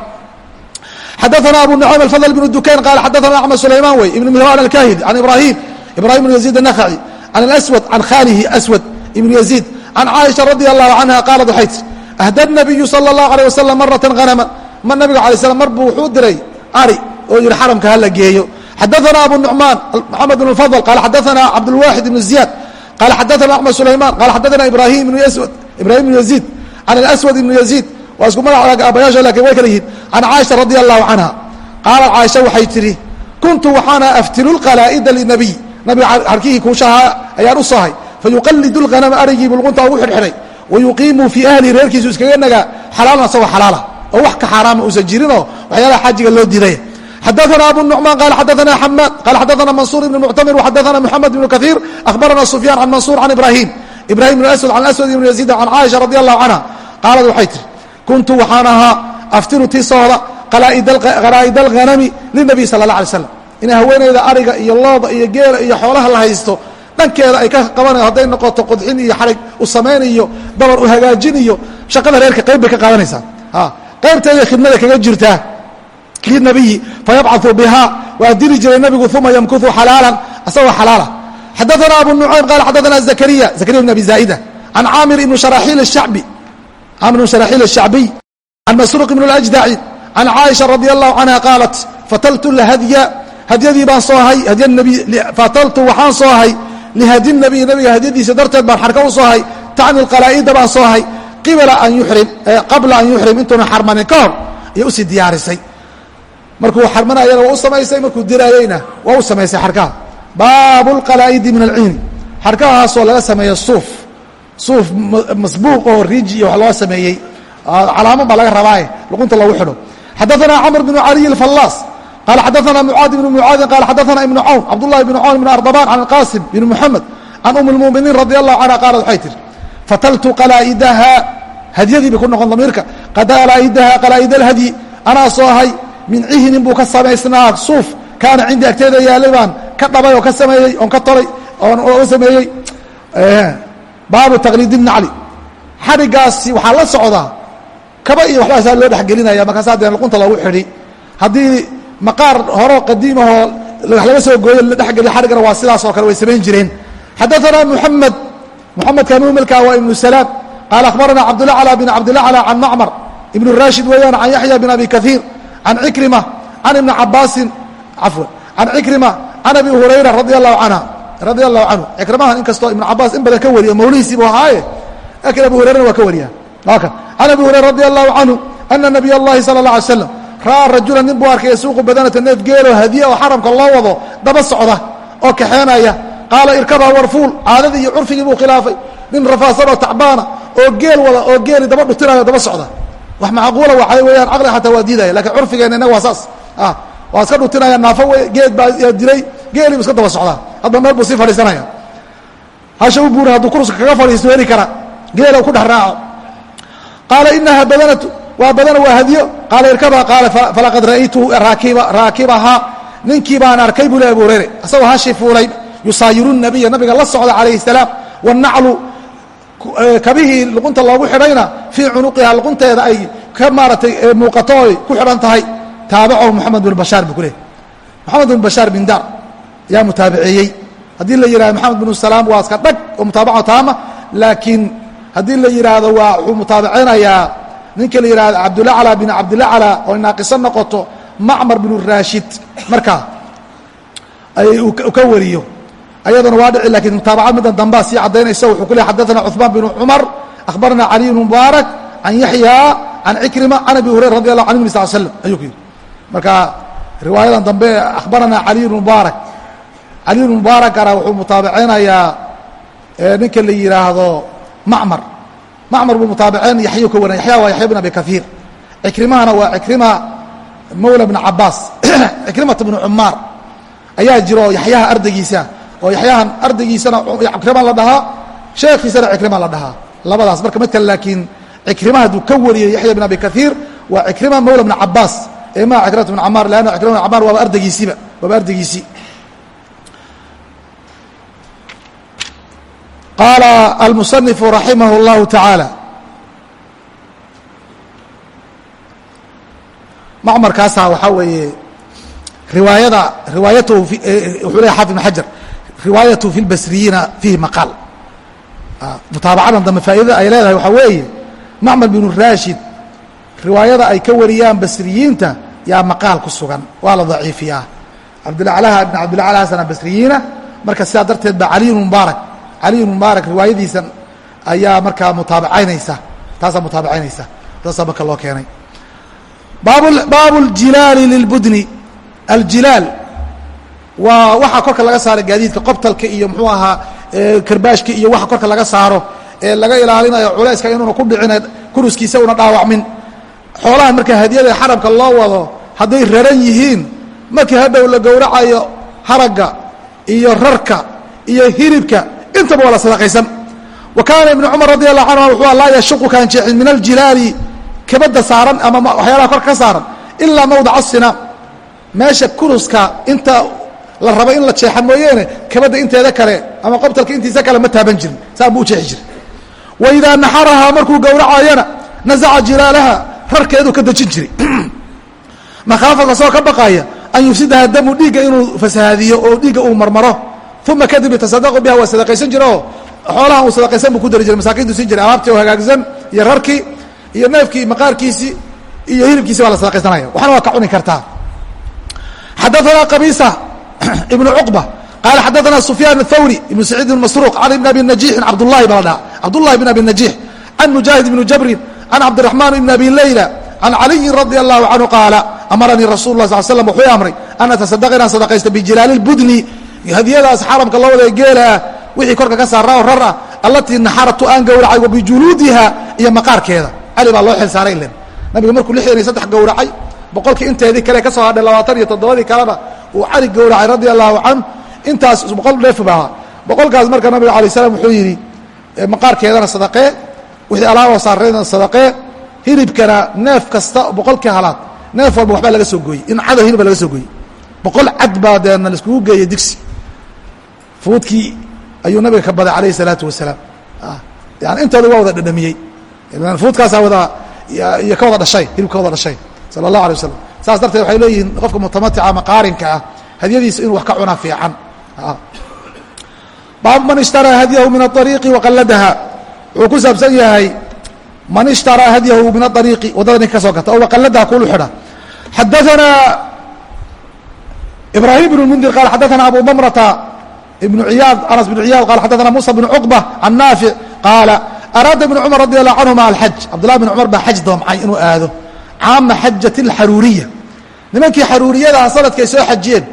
xadaثna abu نعيم الفضل بن dukayn qال xadaثna أحمد سulayman wey iبن mihran الkahidi عan ibrahim ibrahim بن يزيد النخعي عan الأswد عan khalihi أswد iبن يزيد عan caaشha رadي الlaه عanهa qaalat waxay tii ahda nabiyu sala allahu alay wasalam maratan hanama ma nabiga alay slam mar buu wuxuu diray ari oo yihi xaramka hala geeyo. Xadaana abu nucmaan maxamed bn fadl qaala xadaana cabdulwaxid ibnu ziyaad qaala xadaana axmed sulayman qaala xadaana ibrahim ibnu yaziid can aswad ibnu yaziid waa isku magac aabayaasha laakiin way kala yihiin. Can caaisha radia allahu canha qaalat caaisha waxay tihi kuntu waxaana aftilu qalaa'ida linabiy. Nabiga xarkihii kuushahaa ayaan u fayuqalidu lhanama arigiibu luqunta ugu xidhxidhay wayuqiimu fii ahlihi reerkiisu iskaga nagaa xalaalan asagoo xalaala oo wax ka xaaraama uusan jirinoo waxyaalaha xaajiga loo diiday xadaثna abu النuعmaan qala xadaثna xamaad qala xadaثna mansuur ibn muctamir وxadaثna mxamed ibn kaثiir akhbarana sufyaan can mansuur can ibrahim ibrahim ibn aswad can aswad ibn yaziid can caaisha radi allahu canha qaalad waxay tihi kuntu waxaan ahaa aftiru tii sooda qalaa'id alghanami linabiy sala allah alay slam in haweenayda ariga iyo looda iyo geela iyo xoolaha la haysto dhankeeda ay ka qabanayo hadday noqoto qodxin iyo xarig u samayn iyo dabar u hagaajin iyo shaqada reerka qayb bay ka qaadanaysaa qaybteeda khidmada kaga jirtaa linabiyi fayabcau bihaa waa diri jiray nabigu uma yamkuhu xalaalan asagoo xalaala xadaana abu nucaym qaala xadaana zakariya zakariya bn abi zaa'ida can caamir ibni sharaxiil الshacbi camr bn sharaxiil الshacbiy can masruuq ibn اlأjdaci can caaisha radi allahu canha qaalat fataltu lahadya hadyadii baan soo hay hadya nabi fataltu waxaan soo lihadi nabiy nabiga hadyadiisa darteed baan xarka u soohay tacni qalaaida baan soohay qabla an yuxrim intuuna xarmanin ka hor ayaa u sii diyaarisay markuu xarmanayana waa u samaysay markuu diraayeyna waa u samaysay xarkaha baabu lqalaa'idi min alciini xarkahaasoo laga sameeyo suuf suuf masbuuq oo riiji iyo wax loo sameeyey calaamo baa laga rabaaye luqunta loogu xidho xadaanaa camr bnu caliy alfallaas qala xadaثana mucaad ibn mucaadin qala xadaثana ibn cawn cabdullahi bn cawn ibn ardaban can qasim bn muxamed can um اlmuminiin radi allahu canha qaalat waxay tihi fataltu qalaa'idaha hadyadii bay ku noqon damiirka qalaa'idaha qalaa'id alhadyi anaa soo hay min cihnin buu ka samaysnaa suuf kaana cindii agteeda yaalay baan ka dhabay oo ka sameeyey oon ka tolay oon oga sameeyey baabu taqliid nacli xadhigaasi waxaa la socdaa kaba iyo waxbaasaa loo dhexgelinaya markaasaa dee luqunta loogu xidhi haddii maqaar horo qadiimahoo wax laga soo gooyo la dhexgeliyo xadhigana waa sidaas oo kale way samayn jireen xadaثana muxamed muxamedka mumelka waa ibnu salaam qaala akhbarana cabdulacla bin cabdilacla can macmar ibn rashid weeyaan can yaxya bin abi kaiir can cikrima can ibni cabaasin cafwan can cikrima can abi hurayra radi allahu canha radi allahu canhu cikrimahan inkastoo ibnu cabaas in badan ka wariyo mawlihiisii buu ahaaye laakiin abu hurayrana waa ka wariyaa aka can abi hurayra radi allahu canhu ana nabiy اllahi salى اlه alay slam ra'aa rajula nin buu arkay yasuuqu badanata neef geelo hadiye oo xaramka loo wado daba socda oo kaxeenaya. Qaala irkabaa warfuul caadadii iyo curfigii buu khilaafay. Nin rafaasanoo tacbaana oo geel wada oo geeli daba dhutinayo daba socda. Wax macquula waxay weeyaan caqliga xataa waa diidaya lakiin curfigeenna innaga waa saas. Waa iska dhutinaya naafo geed baa dilay geeliibu iska daba socdaa. Hadba meel buu sii fadhiisanaya. Hasha u buura hadduu kuruska kaga fadhiisto heli kara geela ku dhex raaco. Qaala inaha badanatu waa badana waa hadyo. Qaala irkabha qaala falaqad ra'aytuhu raakibahaa ninkii baan arkay buu le abu hurayre asagoo hashii fuulay yusaayiru nabiya nabiga la socda calayhi salaam. Wanaclu kabihii luqunta loogu xidhayna fii cunuqiha luqunteeda ay ka maaratay muuqato oy ku xidhan tahay. Taabacahu moxamed bin bashaar buu ku leey moxamed bin bashaar bin dar yaa mutaabiceeyey. Haddii la yihahdo moxamed bin salaam waa iska dhag oo mutaabaco taama laakiin haddii la yidhaahdo waa wuxuu mutaabaceynayaa ninka la yihahdo cabdulacla bin cabdilacla oo naaqiso noqoto macmar binu raashid. Markaa ka wariyo. Ayadana waa dhici lakiin mutaabacad middan dambaa sii caddaynaysa wuxuu ku leey cuثmaan binu cumar akhbarana caliy mubaarak can yaxya can cikrima can abi hurayra radi allahu an nabi sal slam ayuu ku yidhi. Marka riwaayadan dambe akhbarana caliy mubaarak. Caliy bn mubaarakana wuxuu mutaabaceynayaa ninka la yihaahdo macmar macmar buu mutaabaceyn yaxyu ka waran yaxya waa yaxya bn abi kaiir cikrimahana waa cikrima mawla bn cabaas cikrimata bnu cumaar ayaa jiro yaxyaha ardaygiisa oo yaxyahan ardaygiisana cikrima la dhahaa. Sheekhiisana cikrima la dhahaa. Labadaas marka mid kale laakiin cikrima hadduu ka wariyey yaxya bn abi kaiir waa cikrima mawla bn cabaas ee maa cikrimata bn camaar lanna cikrima bn camaar waaba ardaygiisiiba waaba ardaygiisii qaala almusanifu raximah اllahu tacaala macmarkaasaa waxaa weeye riwaayada riwaayatahu wuxuu leeya xafid ibn xajar riwaayatu fi lbasriyiina fiihi maqaal mutaabacadan dambe faa'idada ay leedahay waxaa weeye macmar binu raashid riwaayada ay ka wariyaan basriyiinta yaa maqaal ku sugan waa la daciifiyaa cabdilaclaha ibn cabdillah xasana basriyiina marka sidaa darteed ba caliy mubaarak caliy mubaarak riwaayadiisan ayaa markaa mutaabacaynaysa taasaa mutaabacaynaysa taasaa marka loo keenay. Baabu اljilaali lilbudni aljilaal waa waxa korka laga saaro gaadiidka qobtalka iyo muxuu ahaa karbaashka iyo waxa korka laga saaro ee laga ilaalinayo culayska inuuna ku dhicin kuruskiisa una dhaawacmin. Xoolaha marka hadiyada xarabka loo wado hadday raran yihiin markii hadhow la gowracayo haragga iyo rarka iyo hilibka intaba waa la sadaqaysan. Wa kaana ibnu cumar radi allahu canhu wuxuu laa yashuqu kaan jeexin min aljilaali kabadda saaran ama waxyaalaha korka ka saaran ilaa mawdaca sinaam meesha kuruska inta la rabo in la jeexa mooyeene kabadda inteeda kale ama qobtalka intiisa kale ma taaban jirin saa buu jeexi jiray. Wa idaa naxarahaa markuu gowracayana nasaca jilaalaha rarkeeduu ka dejin jiray. Makhaafad ka soo ka baqaaya an yufsidaha damu dhiigga inuu fasahaadiyo oo dhiigga uu marmaro uma kadib yatasadaqu biha waa sadaqaysan jira oo xoolahan uu sadaqaysan buu ku dari jiray masaakiintu siin jiray alaabtii oo hagaagsan iyo rarkii iyo neefkii i maqaarkiisii iyo hilibkiisi baa la sadaqaysanaya waxna waa ka cuni kartaa xadaana qabisa ibnu cuqba qaala xadaana sufyaan athawri ibnu saciid ibn masruuq can ibn abi najiixin cabdullahi baa la dhaha cabdullahi bn abi najiix can mujaahid ibni jabrin can cabdiraxmaan ibn abi leyla can caliyin radia allahu canhu qaala amaranii rasul lah sal slm wuxuu amray an atasadaqa inaan sadaqaysta bijilaali budni hadiyadaas xaramka loo wada geelaah wixii korka ka saaraa oo rar ah allatii naxaratu aan gowracay bijuluudiha iyo maqaarkeeda. Cali baa loo xil saaray ilen nabiga markuu lixdan iyo saddex gowracay boqolkii inteedii kale ka soo hadhay labaatan iyo toddobadii kalena uu cali gowracay radia allahu can intaas boqol dheef ba ahaa boqolkaas marka nabiga alay slam wuxuu yidhi maqaarkeedana sadaqee wixii alaaboo saarayna sadaqee hilibkana neef kasta boqolkii halaad neef walba waxbaa laga soo gooyey in cada hilib ba laga soo gooyey. Boqol cad baa deena laiskugu geeyey digsi fuudkii ayuu nabiga ka baday alayh الsalaatu wasalaam yani intooda waa wada dhadhamiyey fuudkaasaa wada iyo ka wada dhashay hilib ka wada dhashay salى الlahu alيه wasalam saas darteed waxay leeyihiin qofka mutamatica ama qaarinka ah hadyadiisa inuu wax ka cunaa fiican baabu man ishtaraa hadyahu min aariiqi waqalladaha wuxuu ku saabsan yahay man ishtaraa hadyahu min aariiqi waddada ninka ka soo gata oo waqalladaha kulu xidha xadaanaa ibrahim bn mundir qaal xadaana abu mamrata ibnu ciyaad anas bn ciyaad qal xadaana musa bn cuqba can naafic qaala araada ibn cumar radi allahu canhuma alxaj cabdullahi bn cumar baa xaj doomcay inuu aado. Caama xajati alxaruuriya nimankii xaruuriyadaha sanadkay soo xajiyeen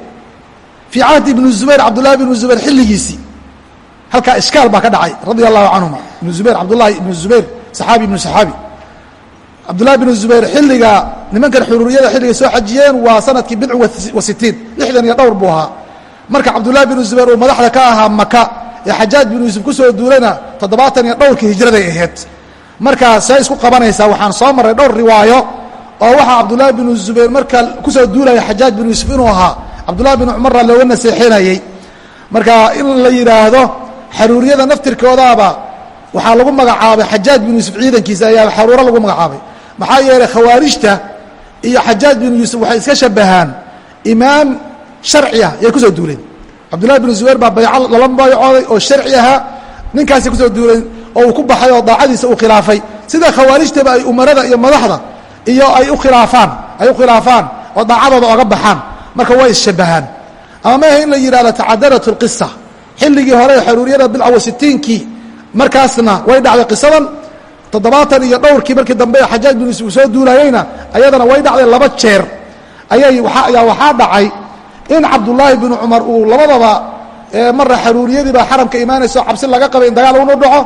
fii cahdi ibni zubayr cabdullahi bn zubayr xilligiisii halkaa ishkaal baa ka dhacay radia allahu canhuma ibnu zubayr cabdullahi ibnu zubayr saxaabi ibnu saxaabi. Cabdullahi bnu zubayr xilliga nimankan xuruuriyada xilligay soo xajiyeen waa sannadkii bidcu wa sitiin lixdan iyo dhowr buu ahaa marka cabdullahi binu zubayr uu madaxda ka ahaa maka ee xajaaj binu yuusuf ku soo duulayna toddobaatan iyo dhowrkii hijraday ahayd. Markaa see isku qabanaysaa waxaan soo marray dhowr riwaayo oo waxaa cabdullaahi binu zubayr marka ku soo duulaya xajaaj binu yuusuf inuu ahaa. Cabdullahi binu cumarra looga naseexinayey marka in la yidhaahdo xaruuriyada naftirkoodaaba waxaa lagu magacaabay xajaaj binu yuusuf ciidankiisa ayaa xaruuro lagu magacaabay. Maxaa yeelay khawaarijta iyo xajaaj binu yuusuf waxay iska shabahaan imaam sharci ah yay ku soo duuleen. Cabdullahi binu zubayr baa bayco lala baycooday oo sharci ahaa ninkaasay ku soo duuleen oo uu ku baxay oo daacadiisa uu khilaafay. Sida khawaarijtaba ay umarada iyo madaxda iyo ay u khilaafaan ay u khilaafaan oo daacadooda oga baxaan. Marka way isshabahaan ama maaha in la yidhahdo tacadarat اlqisa xilligii hore xaruuriyada bilca wa sitiinkii markaasna way dhacday qisadan. Toddobaatan iyo dhowrkii markii dambe xajaaj bin uu soo duulayeyna ayadana way dhacday laba jeer. Ayay ayaa waxaa dhacay in cabdullaahi binu cumar uu labadaba marra xaruuriyadii baa xaramka imaanayso cabsi laga qabay in dagaal unu dhaco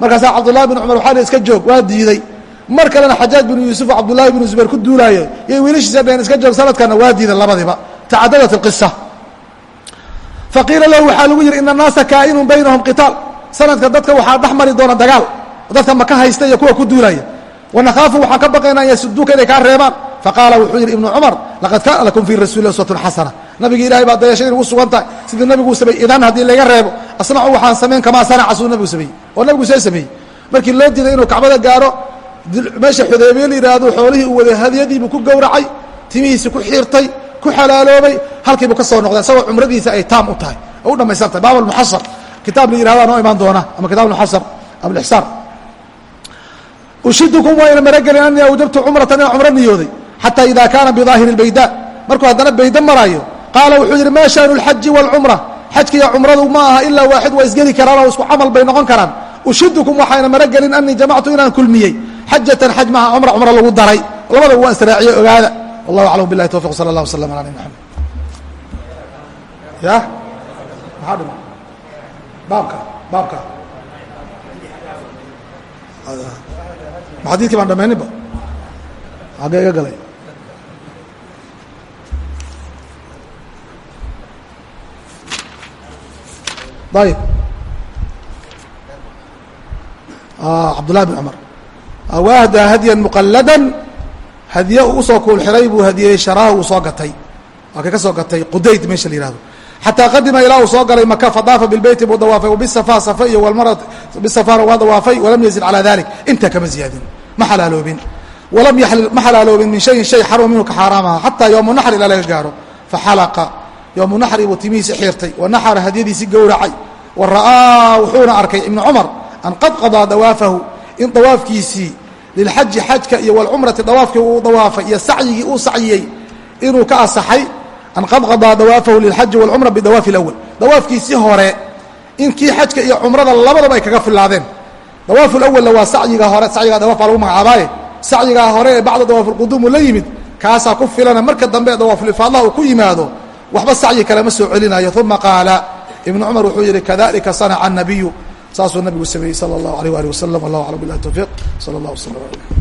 markaasaa cabdullahi bin cumar waxaa iska joog waa diiday. Mar kalena xajaaj binu yuusuf oo cabdullaahi binu zubayr ku duulaayo yay wiilashiisa dheen iska joog sanadkana waa diiday labadiba tacadadat اlqisa faqiila lahu waxaa lagu yidhi ina annaasa kaa'inun baynahum qitaal. Sanadka dadka waxaa dhex mari doona dagaal. Dadka maka haysta iyo kuwa ku duulaya wanakaafu waxaan ka baqaynaa an yasuduuka inay kaa reebaan faqaala wuxuu yidhi ibnu cumar laqad kaana lakum fii rasuuli uswatun xasana. Nabigi ilahay baa dayasha inay ugu sugan tahay sidii nabiguu sameeyey. Idan haddii laga reebo asnacu waxaan samayn kamaa sanaca suu nabigu sameeyey oo nabigu see sameeyey. Markii loo diiday inuu kacbada gaaro meesha xudaybiye la yidhaahdo xoolihii uu waday hadyadiibuu ku gowracay timihiisii ku xiirtay ku xalaaloobay halkiibuu ka soo noqday isagoo cumradiisa ay taam u tahay. Oo u dhamaysan tahay. Baab almuxasar kitaab la yihahdaa noo imaan doona ama kitab almuxasar abulixsaar ushidukum wayna maragelin anii awjabtu cumratan inaan cumro niyooday xata ida kaana biaahiri bayda markuu haddana bayda maraayo qaala wuxuu yidhi maa shaanu lxaji walcumra xajkiiyo cumradu ma aha ilaa waaxid waa isgeli karaan oo isku camal bay noqon karaan ushidukum waxayna maragelin anii jamactu inaan kulmiyey xajatan xaj maha cumra cumra lagu daray labadaba waan israaciye ogaada wallahu aclam bilahi towfiq sala allah waslam ala nabi maxamed ya maxaa dhima baabka baabka ma xadiidkii baan dhamayninba xaggee iga galay ayib cabdullahi bin cumar waahdaa hadyan muqaladan hadiye uu u soo kuulxiray buu hadiyey sharaaha uu soo gatay waa kay ka soo gatay qudayd meesha la yihahdo xataa qadima ilaa uu soo galay maka fadaafa bilbeyti buu dawaafay bisafa safa iyo walmara bisafana waa dawaafay walam yazid calaa dalik inta kama ziyaadin ma xalaaloobin walam yaxlil ma xalaaloobin min shayin shay xaruma minhu ka xaaraamaha xataa yowmu naxr ilaa laga gaaro faxalaqa yowmu naxri buu timihiisi xiirtay wa naxara hadyadiisii gowracay wa ra'aa wuxuuna arkay ibnu cumar an qad qadaa dawaafahu in dawaafkiisii lilxaji xajka iyo walcumrati dawaafkii uu dawaafay iyo sacyigii uu sacyiyey inuu ka asaxay an qad qadaa dawaafahu lilxaji walcumra bidawaafi اlawal dawaafkiisii hore in kii xajka iyo cumrada labadaba ay kaga filaadeen dawaafu lawalna waa sacyiga hore sacyigaa dawaaf baa lagu magacaabaaye. Sacyigaa hore ee bacda dawaafulquduum uu la yimid kaasaa ku filana marka dambe dawaafulifaadlaha uu ku yimaado waxba sacyi kale ma soo celinayo uma qaala ibnu cumar wuxuu yidhi kadalika sanaca الnabiyu saasuu nabigu sameeyey salى اllahu alيh ali waslm wallah aclam bilah towfiiq salى اllah wslm alيh